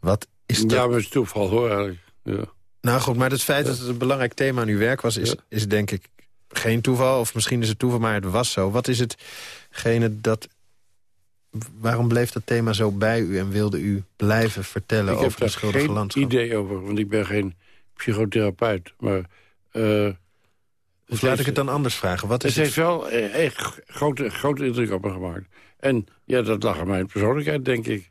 S3: Wat is dat?
S4: Ja, maar het is toeval hoor eigenlijk. Ja.
S3: Nou goed, maar het feit dat het een belangrijk thema aan uw werk was... is, is denk ik geen toeval, of misschien is het toeval, maar het was zo. Wat is hetgene dat... Waarom bleef dat thema zo bij u en wilde u blijven vertellen over de schuldige landschap?
S4: Ik heb geen idee over, want ik ben geen psychotherapeut. Maar, uh,
S3: dus laat ik het dan anders vragen. Wat is
S4: het, het heeft wel echt grote, grote indruk op me gemaakt. En ja, dat lag aan mijn persoonlijkheid, denk ik.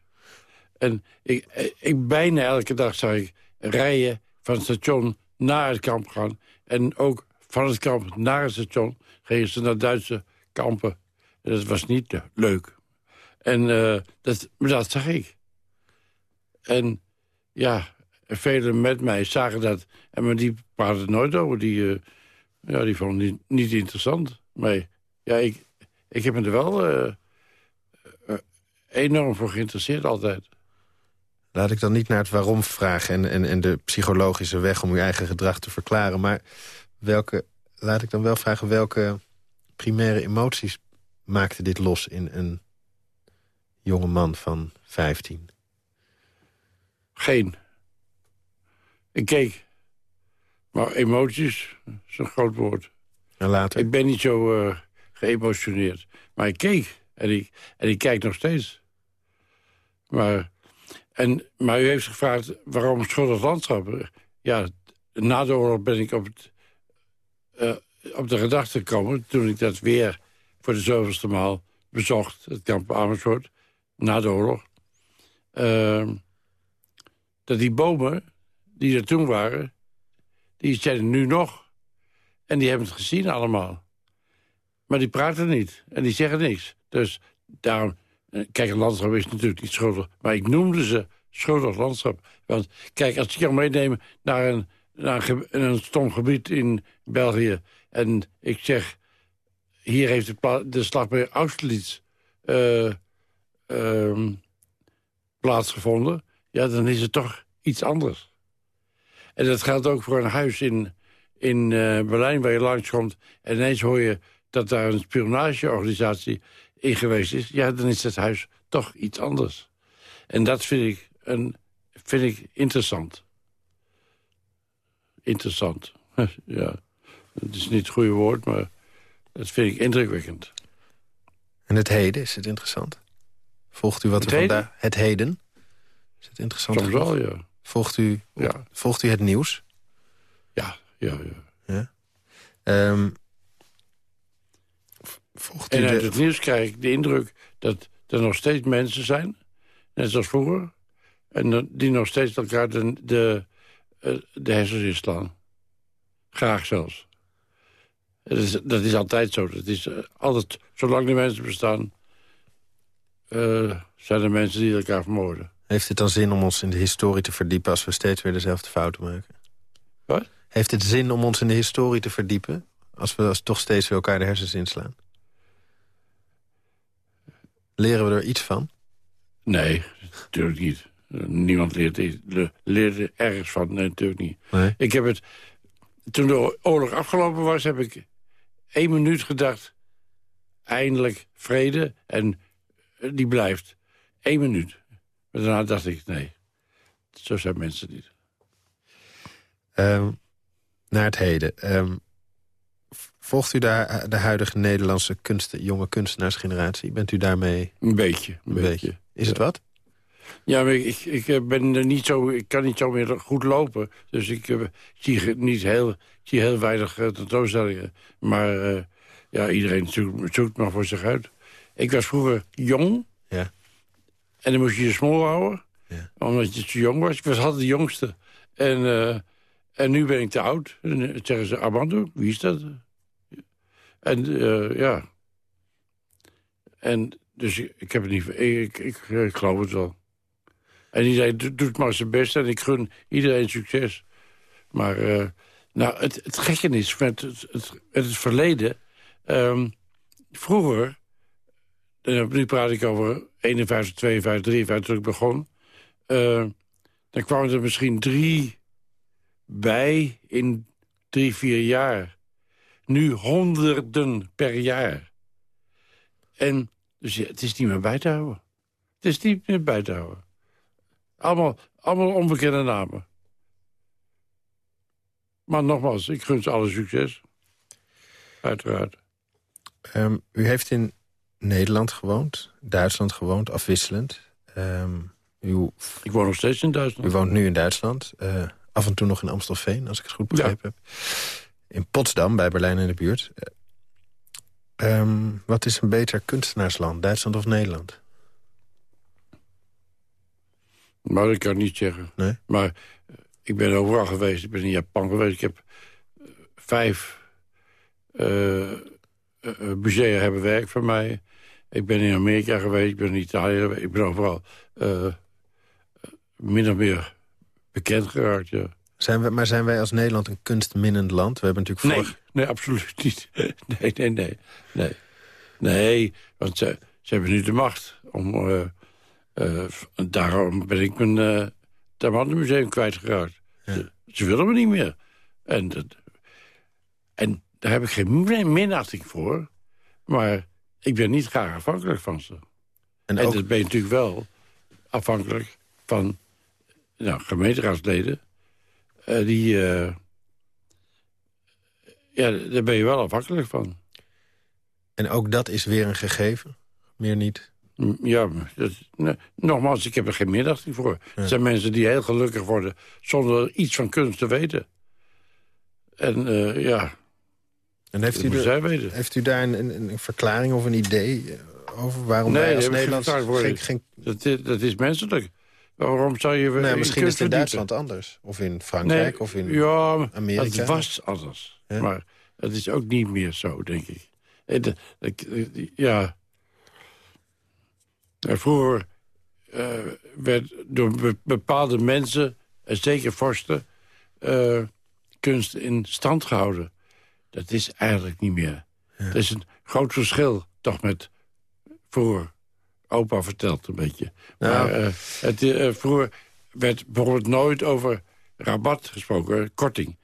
S4: En ik, ik bijna elke dag zag ik rijden van het station naar het kamp gaan. En ook van het kamp naar het station gingen ze naar Duitse kampen. En dat was niet leuk. En uh, dat, dat zag ik. En ja, velen met mij zagen dat. En maar die praten nooit over. Die, uh, ja, die vonden het niet, interessant. Maar ja, ik, ik heb me er wel uh, enorm voor geïnteresseerd altijd.
S3: Laat ik dan niet naar het waarom vragen en, en, en de psychologische weg om uw eigen gedrag te verklaren. Maar welke, laat ik dan wel vragen welke primaire emoties maakte dit los in een jonge man van 15?
S4: Geen. Ik keek. Maar emoties is een groot woord.
S3: En later?
S4: Ik ben niet zo uh, geëmotioneerd. Maar ik keek. En ik, en ik kijk nog steeds. Maar en, maar u heeft gevraagd waarom schuldig landschap? Ja, na de oorlog ben ik op, het, uh, op de gedachte gekomen... toen ik dat weer voor de zoveelste maal bezocht, het kamp Amersfoort, na de oorlog... Uh, dat die bomen die er toen waren, die zijn er nu nog. En die hebben het gezien allemaal. Maar die praten niet en die zeggen niks. Dus daarom eh, kijk, een landschap is natuurlijk niet schuldig. Maar ik noemde ze schuldig landschap. Want kijk, als ik jou meeneem naar een, naar een, stom gebied in België... en ik zeg, hier heeft de, de slag bij Austerlitz uh, uh, plaatsgevonden... ja, dan is het toch iets anders. En dat geldt ook voor een huis in, in uh, Berlijn waar je langskomt... en ineens hoor je dat daar een spionageorganisatie in geweest is... ja, dan is het huis toch iets anders. En dat vind ik, een, vind ik interessant. Interessant. ja, het is niet het goede woord, maar dat vind ik indrukwekkend.
S3: En het heden, is het interessant? Volgt u wat
S4: het
S3: er vandaag... Het heden? Is het interessant?
S4: Soms wel, ja.
S3: Volgt u,
S4: Ja.
S3: volgt u het nieuws?
S4: Ja, ja, ja.
S3: Um, volgt u
S4: En uit
S3: de...
S4: het nieuws krijg ik de indruk dat er nog steeds mensen zijn... net zoals vroeger... en die nog steeds elkaar de, de, eh, de hersens inslaan. Graag zelfs. Dat is, dat is altijd zo. Dat is uh, altijd, zolang de mensen bestaan... Uh, zijn er mensen die elkaar vermoorden.
S3: Heeft het dan zin om ons in de historie te verdiepen... als we steeds weer dezelfde fouten maken?
S4: Wat?
S3: Heeft het zin om ons in de historie te verdiepen... als we als toch steeds weer elkaar de hersens inslaan? Leren we er iets van?
S4: Nee, natuurlijk niet. Niemand leert, leert er ergens van, nee, natuurlijk niet.
S3: Nee.
S4: Ik heb het, toen de oorlog afgelopen was, heb ik één minuut gedacht... eindelijk vrede en die blijft. Eén minuut. Maar daarna dacht ik, nee, zo zijn mensen niet.
S3: Um, naar het heden. Um, volgt u daar de huidige Nederlandse kunst, jonge kunstenaarsgeneratie? Bent u daarmee...
S4: Een beetje. Een,
S3: een
S4: beetje.
S3: beetje. Is het wat?
S4: Ja, maar ik, ik, ben er niet zo, ik kan niet zo meer goed lopen. Dus ik zie, niet heel, zie heel weinig tentoonstellingen. Maar uh, ja, iedereen zoekt, zoekt maar voor zich uit. Ik was vroeger jong.
S3: Ja.
S4: En dan moest je je smol houden.
S3: Ja.
S4: Omdat je te jong was. Ik was altijd de jongste. En, en nu ben ik te oud. En dan zeggen ze, Armando, wie is dat? En ja. En dus ik, ik heb het niet... Ik, ik, ik geloof het wel. En iedereen doet maar zijn best en ik gun iedereen succes. Maar uh, nou, het, het gekke is met het, het, met het verleden... Um, vroeger, en nu praat ik over 51, 52, 53 toen ik begon... Uh, dan kwamen er misschien drie bij in drie, vier jaar. Nu honderden per jaar. En dus het is niet meer bij te houden. Het is niet meer bij te houden. Allemaal, allemaal onbekende namen. Maar nogmaals, ik gun ze alle succes. Uiteraard.
S3: Um, u heeft in Nederland gewoond, Duitsland gewoond, afwisselend. Um, u,
S4: ik woon nog steeds in Duitsland.
S3: U woont nu in Duitsland. Uh, af en toe nog in Amstelveen, als ik het goed begrepen ja. heb. In Potsdam, bij Berlijn in de buurt. Uh, um, wat is een beter kunstenaarsland, Duitsland of Nederland?
S4: Maar ik kan niet zeggen.
S3: Nee?
S4: Maar uh, ik ben overal geweest. Ik ben in Japan geweest. Ik heb vijf musea hebben werk van mij. Ik ben in Amerika geweest. Ik ben in Italië geweest. Ik ben overal min of meer bekend geraakt, ja.
S3: Zijn we, maar zijn wij als Nederland een kunstminnend land? We hebben natuurlijk
S4: nee,
S3: vorig...
S4: nee, absoluut niet. Nee, nee, nee. Nee, nee want ze, ze hebben nu de macht om... Uh, uh, daarom ben ik mijn uh, Tamandenmuseum kwijtgeraakt. Ja. Ze, ze, willen me niet meer. En, dat, en daar heb ik geen minachting voor. Maar ik ben niet graag afhankelijk van ze. En, en ook... dat ben je natuurlijk wel afhankelijk van nou, gemeenteraadsleden... Uh, die, uh, ja, daar ben je wel afhankelijk van.
S3: En ook dat is weer een gegeven? Meer niet?
S4: Ja, dat, nee, nogmaals, ik heb er geen middachting voor. Ja. Er zijn mensen die heel gelukkig worden zonder iets van kunst te weten. En uh, ja,
S3: en heeft u,
S4: de,
S3: heeft u daar een, een, een, verklaring of een idee over waarom
S4: nee,
S3: wij als Nederland... Geen,
S4: geen... Dat, is, dat is menselijk. Waarom zou je...
S3: Nee, misschien is het in Duitsland anders. Of in Frankrijk,
S4: nee,
S3: of in
S4: ja,
S3: Amerika.
S4: het was anders. Maar het is ook niet meer zo, denk ik. Het, ja. Vroeger uh, werd door bepaalde mensen, en zeker vorsten... Uh, kunst in stand gehouden. Dat is eigenlijk niet meer. Dat is een groot verschil, toch met voor opa vertelt een beetje. Maar uh, het, uh, vroeger werd bijvoorbeeld nooit over rabat gesproken, korting.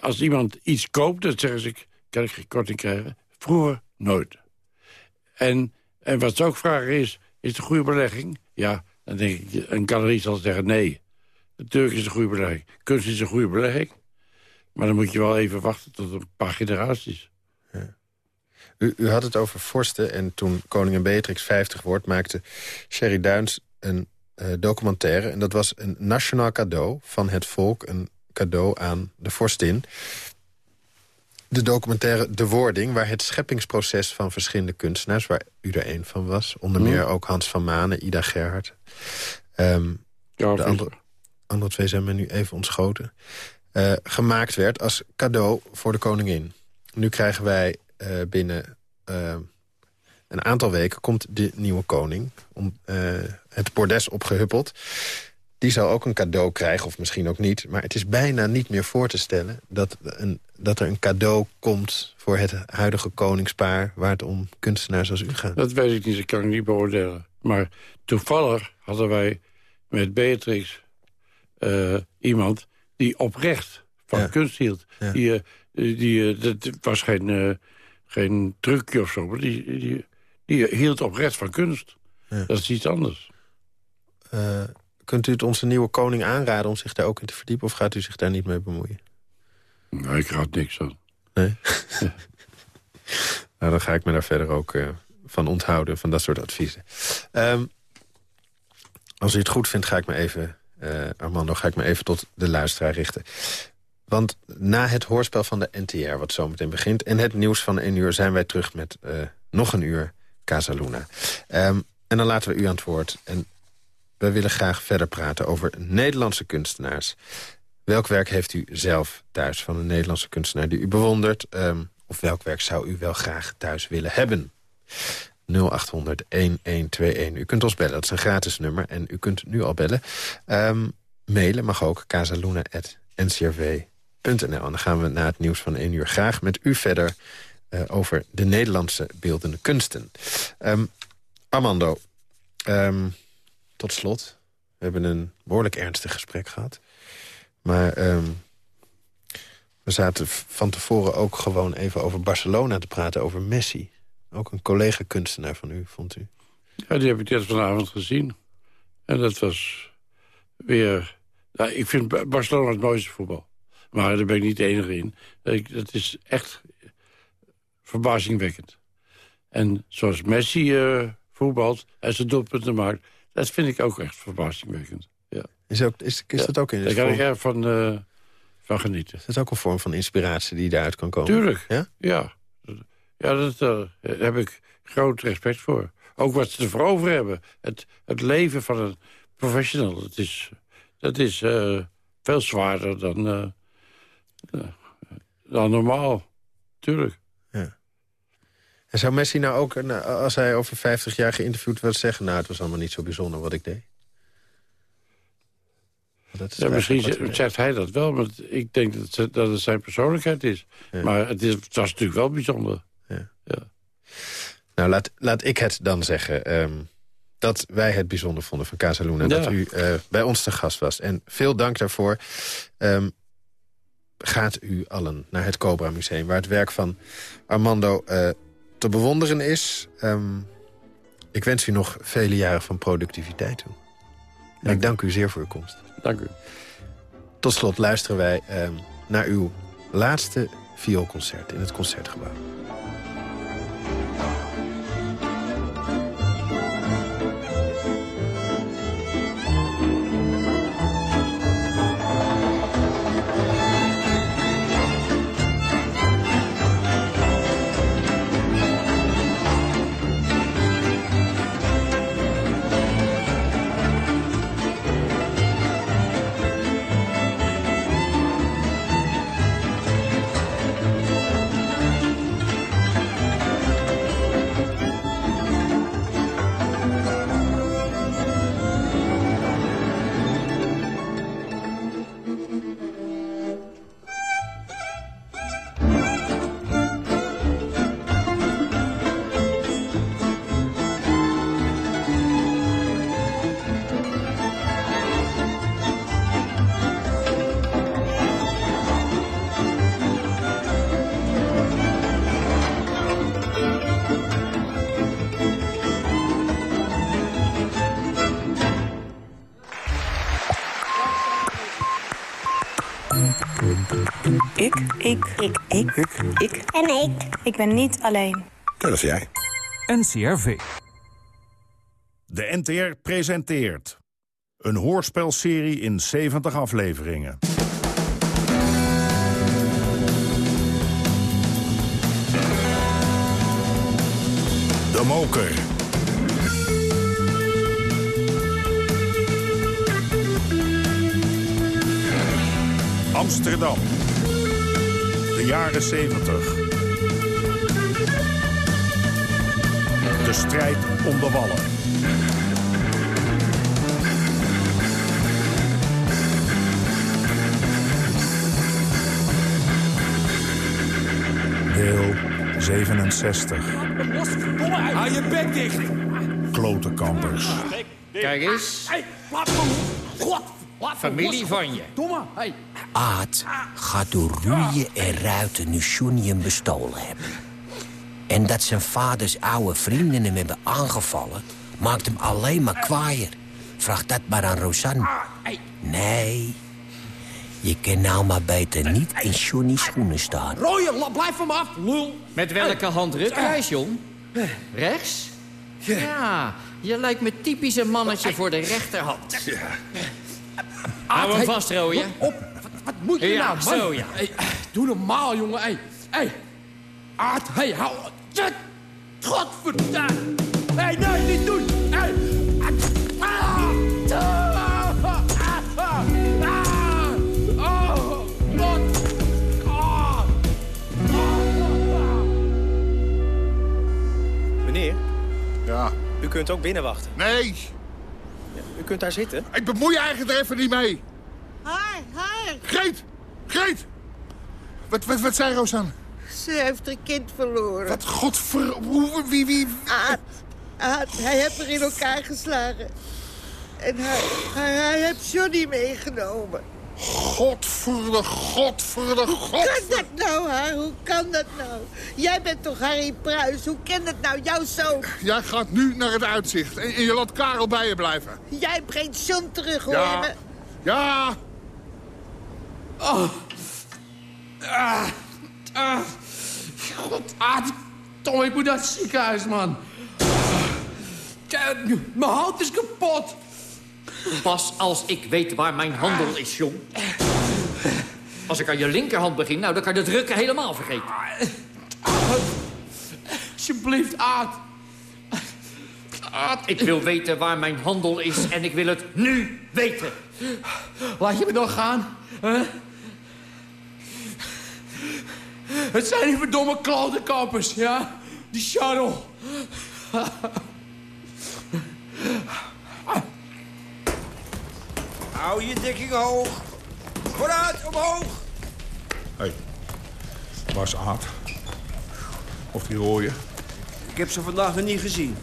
S4: Als iemand iets koopt, dan zeggen ze, kan ik geen korting krijgen? Vroeger nooit. En, en wat ze ook vragen is, is het een goede belegging? Ja, dan denk ik, een galerie zal zeggen nee. Natuurlijk is het een goede belegging. Kunst is een goede belegging. Maar dan moet je wel even wachten tot een paar generaties. Ja.
S3: U, u, had het over vorsten en toen koningin Beatrix 50 wordt... maakte Sherry Duins een uh, documentaire. En dat was een nationaal cadeau van het volk. Een cadeau aan de vorstin. De documentaire De Wording, waar het scheppingsproces van verschillende kunstenaars... waar u er een van was, onder mhm. meer ook Hans van Manen, Ida Gerhard... Um, ja, de andere, andere twee zijn me nu even ontschoten... Uh, gemaakt werd als cadeau voor de koningin. Nu krijgen wij uh, binnen uh, een aantal weken... komt de nieuwe koning om het bordes opgehuppeld. Die zal ook een cadeau krijgen, of misschien ook niet. Maar het is bijna niet meer voor te stellen... dat, een, dat er een cadeau komt voor het huidige koningspaar... waar het om kunstenaars als u gaat.
S4: Dat weet ik niet, dat kan ik niet beoordelen. Maar toevallig hadden wij met Beatrix iemand die oprecht van kunst hield. Die, uh, die, uh, dat was geen, uh, geen trucje of zo, maar die, die, die hield oprecht van kunst. Ja. Dat is iets anders.
S3: kunt u het onze nieuwe koning aanraden om zich daar ook in te verdiepen... of gaat u zich daar niet mee bemoeien?
S4: Nou, ik raad niks aan.
S3: Nee? nou, dan ga ik me daar verder ook van onthouden, van dat soort adviezen. Um, als u het goed vindt, ga ik me even Armando, ga ik me even tot de luisteraar richten. Want na het hoorspel van de NTR, wat zometeen begint... en het nieuws van één uur zijn wij terug met uh, nog een uur Casaluna. Um, en dan laten we u aan het woord. En we willen graag verder praten over Nederlandse kunstenaars. Welk werk heeft u zelf thuis van een Nederlandse kunstenaar die u bewondert? Um, of welk werk zou u wel graag thuis willen hebben? 0800 1121. U kunt ons bellen, dat is een gratis nummer. En u kunt nu al bellen. Um, mailen mag ook casaluna.ncrv.nl. En dan gaan we na het nieuws van 1 uur graag met u verder... Uh, over de Nederlandse beeldende kunsten. Um, Armando, um, tot slot. We hebben een behoorlijk ernstig gesprek gehad. Maar we zaten van tevoren ook gewoon even over Barcelona te praten, over Messi. Ook een collega-kunstenaar van u, vond u?
S4: Ja, die heb ik net vanavond gezien. En dat was weer... Nou, ik vind Barcelona het mooiste voetbal. Maar daar ben ik niet de enige in. Dat is echt verbazingwekkend. En zoals Messi uh, voetbalt en zijn doelpunten maakt... dat vind ik ook echt verbazingwekkend. Ja.
S3: Is, ook, is, is dat ook in
S4: Daar kan ik erg van, uh, van genieten.
S3: Is dat ook een vorm van inspiratie die daaruit kan komen?
S4: Tuurlijk,
S3: ja.
S4: ja. Ja, dat, uh, daar heb ik groot respect voor. Ook wat ze ervoor over hebben. Het, het leven van een professional, dat is, dat is uh, veel zwaarder dan, uh, dan normaal. Tuurlijk.
S3: Ja. En zou Messi nou ook, als hij over 50 jaar geïnterviewd wordt... zeggen, nou, het was allemaal niet zo bijzonder wat ik deed?
S4: Ja, misschien zegt hij dat wel, maar ik denk dat het, dat het zijn persoonlijkheid is. Maar het, is, het was natuurlijk wel bijzonder ja.
S3: Nou, laat, laat ik het dan zeggen. Ehm, dat wij het bijzonder vonden van Casaluna. Dat u uh, bij ons te gast was. En veel dank daarvoor. Um, gaat u allen naar het Cobra Museum... waar het werk van Armando uh, te bewonderen is. Um, ik wens u nog vele jaren van productiviteit toe. En ik dank u zeer voor uw komst.
S4: Dank u.
S3: Tot slot luisteren wij naar uw laatste vioolconcert in het Concertgebouw.
S5: Ik. En ik. Ik ben niet alleen.
S6: Dat is jij.
S7: NCRV.
S8: De NTR presenteert een hoorspelserie in 70 afleveringen. De Moker. Amsterdam. De jaren 70. De strijd om de wallen. Deel 67.
S9: Hou je bek dicht!
S8: Klotenkampers.
S10: Kijk eens. Familie van je.
S11: Aad gaat door roeien en ruiten nu Johnny hem bestolen hebben. En dat zijn vaders oude vrienden hem hebben aangevallen... maakt hem alleen maar kwaaier. Vraag dat maar aan Rosanne. Nee, je kan nou maar beter niet in Johnny's schoenen staan.
S9: Rooien, la- blijf van me af, lul.
S10: Met welke hand rukt hij, John? Rechts? Ja, je lijkt me typisch een mannetje voor de rechterhand. Hou hem vast, rooien.
S9: Op, wat, wat moet je
S10: Ja,
S9: nou, man?
S10: zo, ja.
S9: Hey, doe normaal, jongen, hey. Hey, Aard, hey, hou... Godverdamme! Hey, nee, niet doen! Hey!
S12: Meneer,
S6: Ja.
S12: u kunt ook binnen wachten.
S6: Nee,
S12: U kunt daar zitten.
S6: ik bemoei je eigenlijk er even niet mee.
S13: Haar, haar.
S6: Greet! Greet! Wat, wat, wat zei Rosanne?
S13: Ze heeft een kind verloren.
S6: Wat godver... Wie, wie...
S13: Aad, Aad, hij heeft er in elkaar geslagen. En hij, hij, hij heeft Johnny meegenomen.
S6: Godverde, godverde,
S13: Hoe kan
S6: god...
S13: dat nou, haar? Hoe kan dat nou? Jij bent toch Harry Pruis? Hoe kan dat nou, jouw zoon?
S6: Jij gaat nu naar het uitzicht en, je laat Karel bij je blijven.
S13: Jij brengt John terug, hoor
S6: Ja.
S13: me?
S6: Ja,
S9: Ah, ah. God, Aad. Tom, ik moet naar het ziekenhuis, man. Kijk, Mijn hand is kapot.
S10: Pas als ik weet waar mijn handel is, John. Als ik aan je linkerhand begin, nou, dan kan je het drukken helemaal vergeten.
S9: Alsjeblieft, Aad. Aad,
S10: Ik wil weten waar mijn handel is en ik wil het nu weten.
S9: laat je me nog gaan. hè? Het zijn die verdomme klaudenkappers, ja? Die shuttle.
S14: Hou je dekking hoog. Vooruit, omhoog.
S6: Hé, hey, waar is Aad? Of die rooie?
S14: Ik heb ze vandaag nog niet gezien.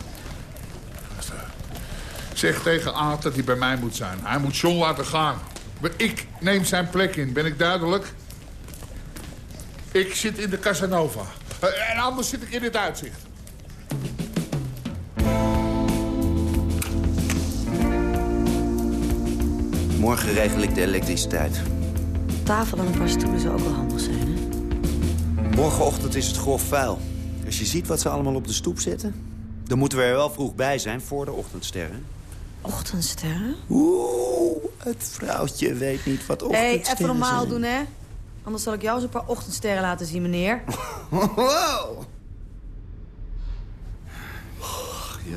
S6: Zeg tegen Aad dat hij bij mij moet zijn. Hij moet John laten gaan. Maar ik neem zijn plek in. Ben ik duidelijk? Ik zit in de Casanova. Eh, En anders zit ik in het uitzicht.
S14: Morgen regel ik de elektriciteit.
S5: Tafel en een paar stoelen zou ook wel handig zijn, hè?
S14: Morgenochtend is het grof vuil. Als je ziet wat ze allemaal op de stoep zetten... dan moeten we er wel vroeg bij zijn voor de ochtendsterren.
S5: Ochtendsterren?
S14: Oeh, het vrouwtje weet niet wat
S5: Hé,
S14: ochtendsterren
S5: even normaal
S14: zijn.
S5: doen, hè? Anders zal ik jou eens een paar ochtendsterren laten zien, meneer.
S14: Wow.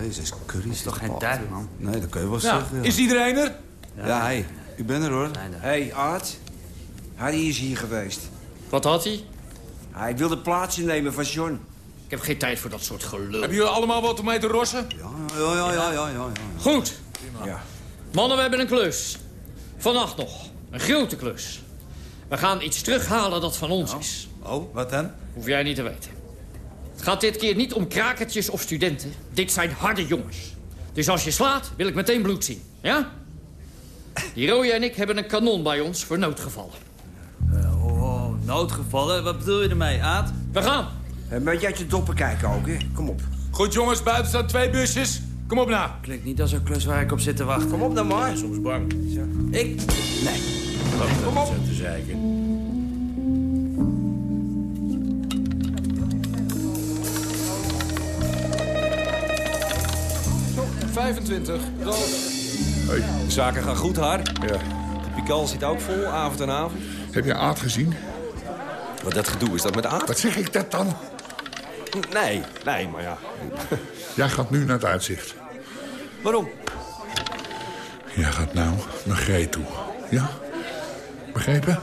S14: Jezus Christus. is toch geen tijd, man?
S15: Nee, dat kun je wel zeggen.
S9: is iedereen er?
S15: Ja, hey, u bent er hoor.
S14: Hé, hey, Art. Harry is hier geweest.
S10: Wat had hij?
S14: Hij wilde plaats innemen van John.
S10: Ik heb geen tijd voor dat soort gelul.
S9: Hebben jullie allemaal wat om mee te rossen?
S15: Ja, ja, ja, ja, ja. ja.
S10: Goed.
S14: Ja.
S10: Mannen, we hebben een klus. Vannacht nog. Een grote klus. We gaan iets terughalen dat van ons is.
S15: Oh, wat dan?
S10: Hoef jij niet te weten. Het gaat dit keer niet om krakertjes of studenten. Dit zijn harde jongens. Dus als je slaat, wil ik meteen bloed zien. Ja? Hiroya en ik hebben een kanon bij ons voor noodgevallen.
S15: Uh, oh, noodgevallen? Wat bedoel je ermee, Aad?
S10: We gaan.
S14: Met beetje uit je doppen kijken ook, hè? Kom op.
S9: Goed, jongens, buiten staan twee busjes. Kom op nou.
S15: Klinkt niet als een klus waar ik op zit te wachten.
S14: Kom op dan maar.
S4: Ik ben soms bang.
S15: Ik?
S14: Nee.
S4: Kom op. Te zeiken.
S7: 25 Rood. De zaken gaan goed, Har. Ja. De pikal zit ook vol, avond en avond.
S6: Heb je Aad gezien?
S7: Wat dat gedoe is dat met Aad?
S6: Wat zeg ik dat dan?
S7: Nee, nee, maar ja.
S6: Jij gaat nu naar het uitzicht.
S7: Waarom?
S6: Jij gaat nou naar Greet toe. Ja? Begrepen?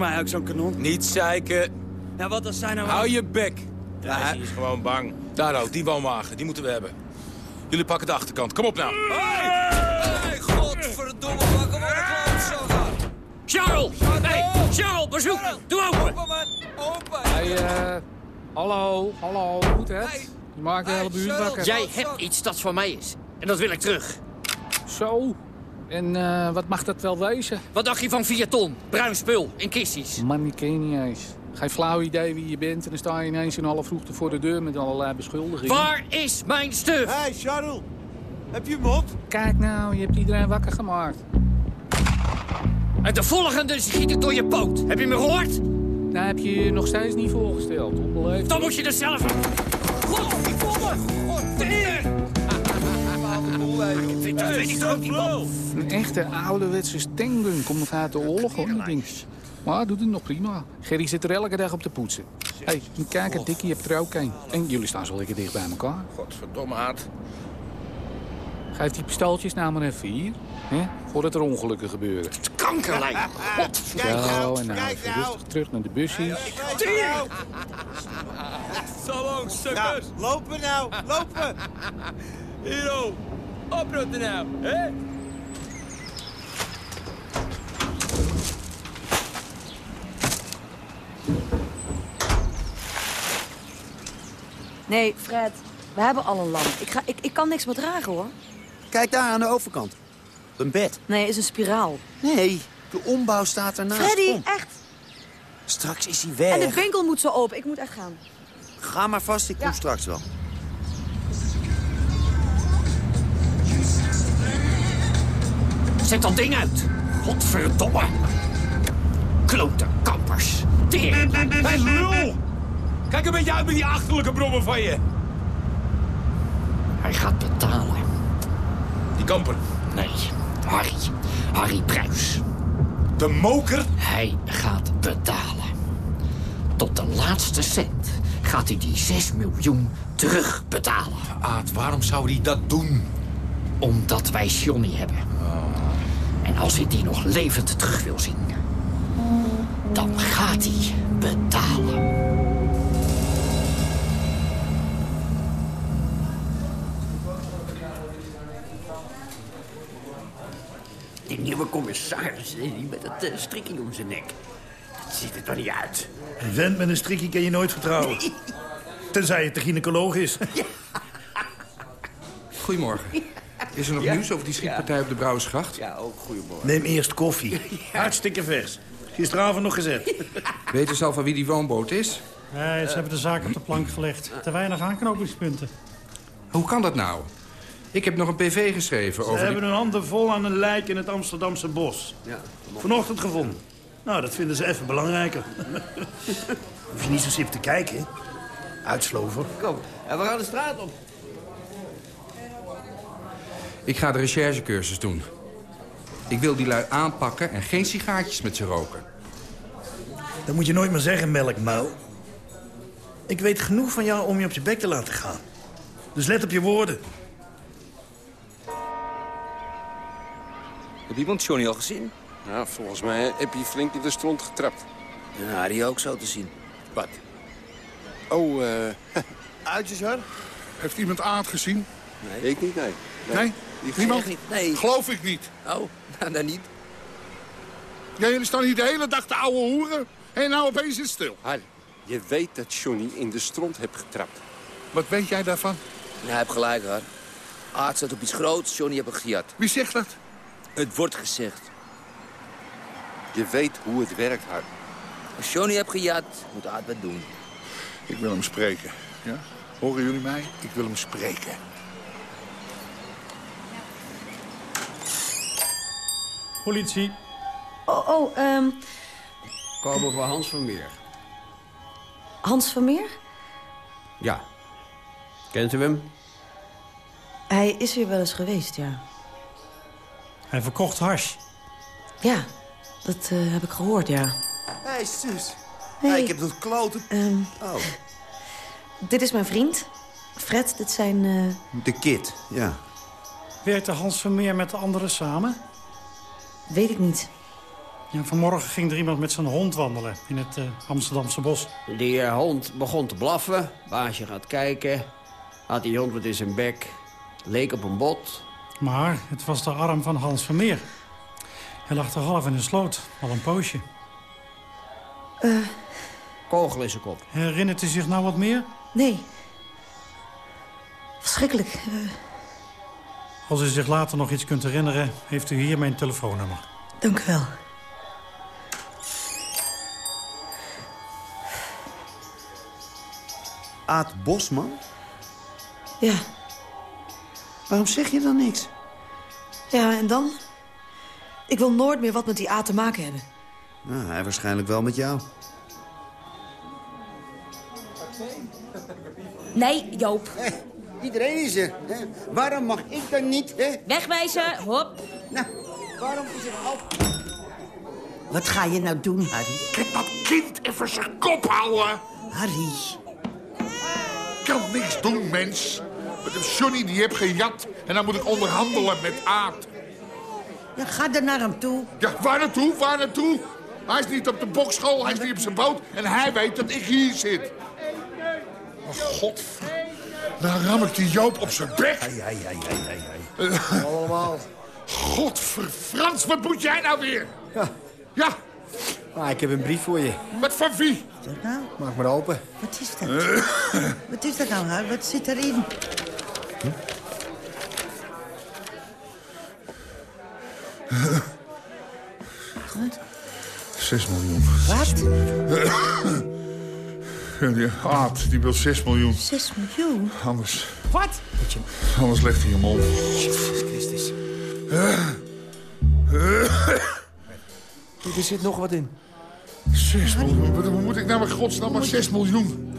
S15: Mij ook zo'n kanon?
S16: Niet zeiken.
S15: Nou, wat als zij nou...
S16: Hou je bek.
S15: Ja,
S16: Ja, die is gewoon bang. Daar ook, die woonwagen, die moeten we hebben. Jullie pakken de achterkant. Kom op nou.
S11: Hey, godverdomme, wat een klootzakka.
S10: Charles! Hey, Charles, bezoek! Doe open!
S11: Open, man. Open.
S17: Hey, eh, hallo, hallo, goed hè? Je maakt de hele buurt wakker.
S10: Jij hebt iets dat van mij is. En dat wil ik terug.
S17: Zo. En eh, wat mag dat wel wezen?
S10: Wat dacht je van 4 ton? Bruin spul in kistjes.
S17: Man, ik ken je niet eens. Geen flauw idee wie je bent en dan sta je ineens een half vroegte voor de deur met allerlei beschuldigingen.
S10: Waar is mijn stuf?
S11: Hey, Charles. Heb je mot?
S17: Kijk nou, je hebt iedereen wakker gemaakt.
S10: En de volgende schiet ik door je poot. Heb je me gehoord?
S17: Daar heb je je nog steeds niet voorgesteld. Onbeleefd.
S10: Dan moet je er zelf...
S11: Godverdomme. Godverdomme.
S10: Ik vind dat weet ik toch ook niet, man.
S17: Een echte ouderwetse stengun komt nog uit de oorlog hoor, dat ding. Maar doet het nog prima. Gerry zit er elke dag op te poetsen. Hé, hey, kijk, het Dikkie hebt er ook een. En jullie staan zo lekker dicht bij elkaar.
S16: Godverdomme, Aad.
S17: Geef die pistooltjes nou maar even hier. Hè? Voordat er ongelukken gebeuren.
S10: Kankerlijn.
S17: Zo, en nou even rustig terug naar de busjes.
S11: Zo lang, sukkers. lopen nou, lopen. Hero, oprotten nou, hè?
S18: Nee, Fred, we hebben al een lamp. Ik, ga, ik, ik kan niks meer dragen, hoor.
S14: Kijk daar aan de overkant. Een bed.
S18: Nee, is een spiraal.
S14: Nee, de ombouw staat ernaast.
S18: Freddy,
S14: Kom.
S18: echt.
S14: Straks is hij weg.
S18: En de winkel moet zo open. Ik moet echt gaan.
S14: Ga maar vast, ik kom straks wel.
S10: Zet dat ding uit. Godverdomme. Klote kampers. Tering.
S16: Hé, lul! Kijk een beetje uit met die achterlijke brommen van je.
S10: Hij gaat betalen.
S16: Die kamper.
S10: Nee, Harry. Harry Pruis.
S16: De moker?
S10: Hij gaat betalen. Tot de laatste cent gaat hij die 6 miljoen terugbetalen.
S16: Aad, waarom zou hij dat doen?
S10: Omdat wij Johnny hebben. En als hij die nog levend terug wil zien... dan gaat hij betalen.
S19: Die nieuwe commissaris, hè, die met dat uh, strikje om zijn nek. Dat ziet er toch niet uit?
S20: Een vent met een strikje kan je nooit vertrouwen. Tenzij het de gynaecoloog is.
S21: Goedemorgen. Is er nog
S20: Ja.
S21: nieuws over die schietpartij op de Brouwersgracht?
S19: Ja, ook goedemorgen.
S20: Neem eerst koffie. Hartstikke vers. Gisteravond nog gezet.
S21: Weet u zelf van wie die woonboot is?
S22: Nee, ze hebben de zaak op de plank gelegd. Te weinig aanknopingspunten.
S21: Hoe kan dat nou? Ik heb nog een pv geschreven
S20: Ze
S21: over
S20: hebben
S21: die...
S20: hun handen vol aan een lijk in het Amsterdamse bos. Vanochtend gevonden. Nou, dat vinden ze even belangrijker. Hoef je niet zo sip te kijken, hè? Uitslover.
S19: Kom, en we gaan de straat op.
S21: Ik ga de recherchecursus doen. Ik wil die lui aanpakken en geen sigaartjes met ze roken.
S20: Dat moet je nooit meer zeggen, melkmuil. Ik weet genoeg van jou om je op je bek te laten gaan. Dus let op je woorden.
S14: Heb iemand Johnny al gezien?
S23: Ja, volgens mij heb je flink in de stront getrapt.
S14: Ja, die ook zo te zien.
S23: Wat? Oh, eh...
S6: Uitjes, Jar? Heeft iemand Aad gezien?
S23: Nee. Ik niet, nee.
S6: Nee?
S14: Die
S6: Niemand?
S14: niet. Nee.
S6: Geloof ik niet.
S14: Oh, nou dan niet.
S6: Ja, jullie staan hier de hele dag te ouwe hoeren. En nou opeens is het stil.
S23: Harry, je weet dat Johnny in de stront hebt getrapt.
S6: Wat weet jij daarvan?
S14: Ja, hij heeft gelijk, hoor. Aard staat op iets groots, Johnny heeft een gejat.
S6: Wie zegt dat?
S14: Het wordt gezegd.
S23: Je weet hoe het werkt, Harry.
S14: Als Johnny heeft gejat, moet Aard wat doen.
S6: Ik wil hem spreken. Ja? Horen jullie mij? Ik wil hem spreken.
S22: Politie.
S18: Oh, oh, ehm...
S19: Komen voor Hans Vermeer.
S18: Hans Vermeer?
S19: Ja. Kent u hem?
S18: Hij is hier wel eens geweest, ja.
S22: Hij verkocht hash.
S18: Ja, dat eh, heb ik gehoord, ja.
S14: Hé, hey, Suus.
S18: Hey.
S14: Hey, ik heb dat kloten...
S18: Ehm,
S14: Oh,
S18: dit is mijn vriend. Fred, dit zijn... eh,
S14: de kid, ja.
S22: Werkte Hans Vermeer met de anderen samen?
S18: Weet ik niet.
S22: Ja, vanmorgen ging er iemand met zijn hond wandelen in het eh, Amsterdamse bos.
S19: Die eh, hond begon te blaffen. Baasje gaat kijken. Had die hond wat in zijn bek. Leek op een bot.
S22: Maar het was de arm van Hans Vermeer. Hij lag er half in de sloot, al een poosje.
S18: Eh,
S19: Kogel in zijn kop.
S22: Herinnert u zich nou wat meer?
S18: nee. Verschrikkelijk.
S22: Als u zich later nog iets kunt herinneren, heeft u hier mijn telefoonnummer.
S18: dank u wel.
S14: Aad Bosman?
S18: Ja.
S14: Waarom zeg je dan niks?
S18: Ja, en dan? Ik wil nooit meer wat met die A te maken hebben.
S14: Nou, hij waarschijnlijk wel met jou.
S24: Nee, Joop.
S25: Iedereen is er. Hè? Waarom mag ik dan niet? Hè?
S24: Wegwijzen, hop.
S25: Nou, waarom is het al... Wat ga je nou doen, Harry?
S6: Kijk dat kind even zijn kop houden.
S25: Harry.
S6: Ik kan niks doen, mens. Met een Johnny die heb gejat. En dan moet ik onderhandelen met Aad.
S25: Ja, ga er naar hem toe.
S6: Ja, waar naartoe? Waar naartoe? Hij is niet op de bokschool, hij is niet op zijn boot. En hij weet dat ik hier zit. Oh, god. Nou ram ik die Joop op zijn bek.
S25: Allemaal.
S6: Godverfrans, wat moet jij nou weer?
S12: Ja.
S6: Ja,
S12: Ah, ik heb een brief voor je.
S6: wat van wie?
S25: Wat nou?
S12: Maak maar open.
S25: Wat is dat? Wat is dat nou, Harry? Wat zit erin? Goed.
S6: 6 miljoen.
S25: Wat?
S6: Ja, die Aad, die wil 6 miljoen.
S25: 6 miljoen?
S6: Anders,
S25: Wat?
S6: anders legt hij hem om.
S12: Jezus Christus. Er zit nog wat in.
S6: 6 miljoen? Wat hoe moet ik nou met godsnaam maar 6 miljoen?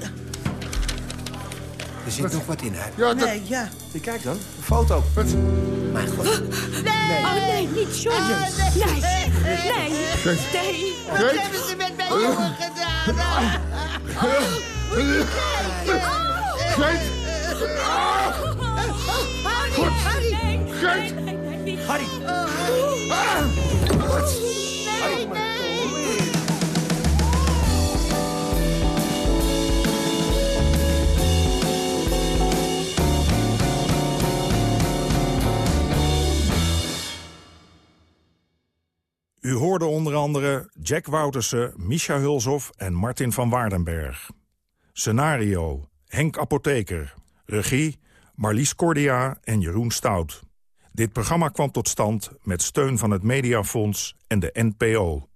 S12: Er zit nog wat in, hè?
S6: Ja, dat...
S25: Nee, ja.
S12: Kijk dan, een foto.
S6: Wat?
S12: Mijn god.
S24: Nee. Oh, nee, niet John. Nee. Nee. Nee. Nee.
S25: Wat hebben ze met mijn jongen gedaan?
S6: Geet!
S24: Harry. Harry.
S6: Geet!
S12: Harry.
S24: Nee.
S8: U hoorde onder andere Jack Woutersen, Misha Hulshoff en Martin van Waardenberg. Scenario, Henk Apotheker. Regie, Marlies Cordia en Jeroen Stout. Dit programma kwam tot stand met steun van het Mediafonds en de NPO.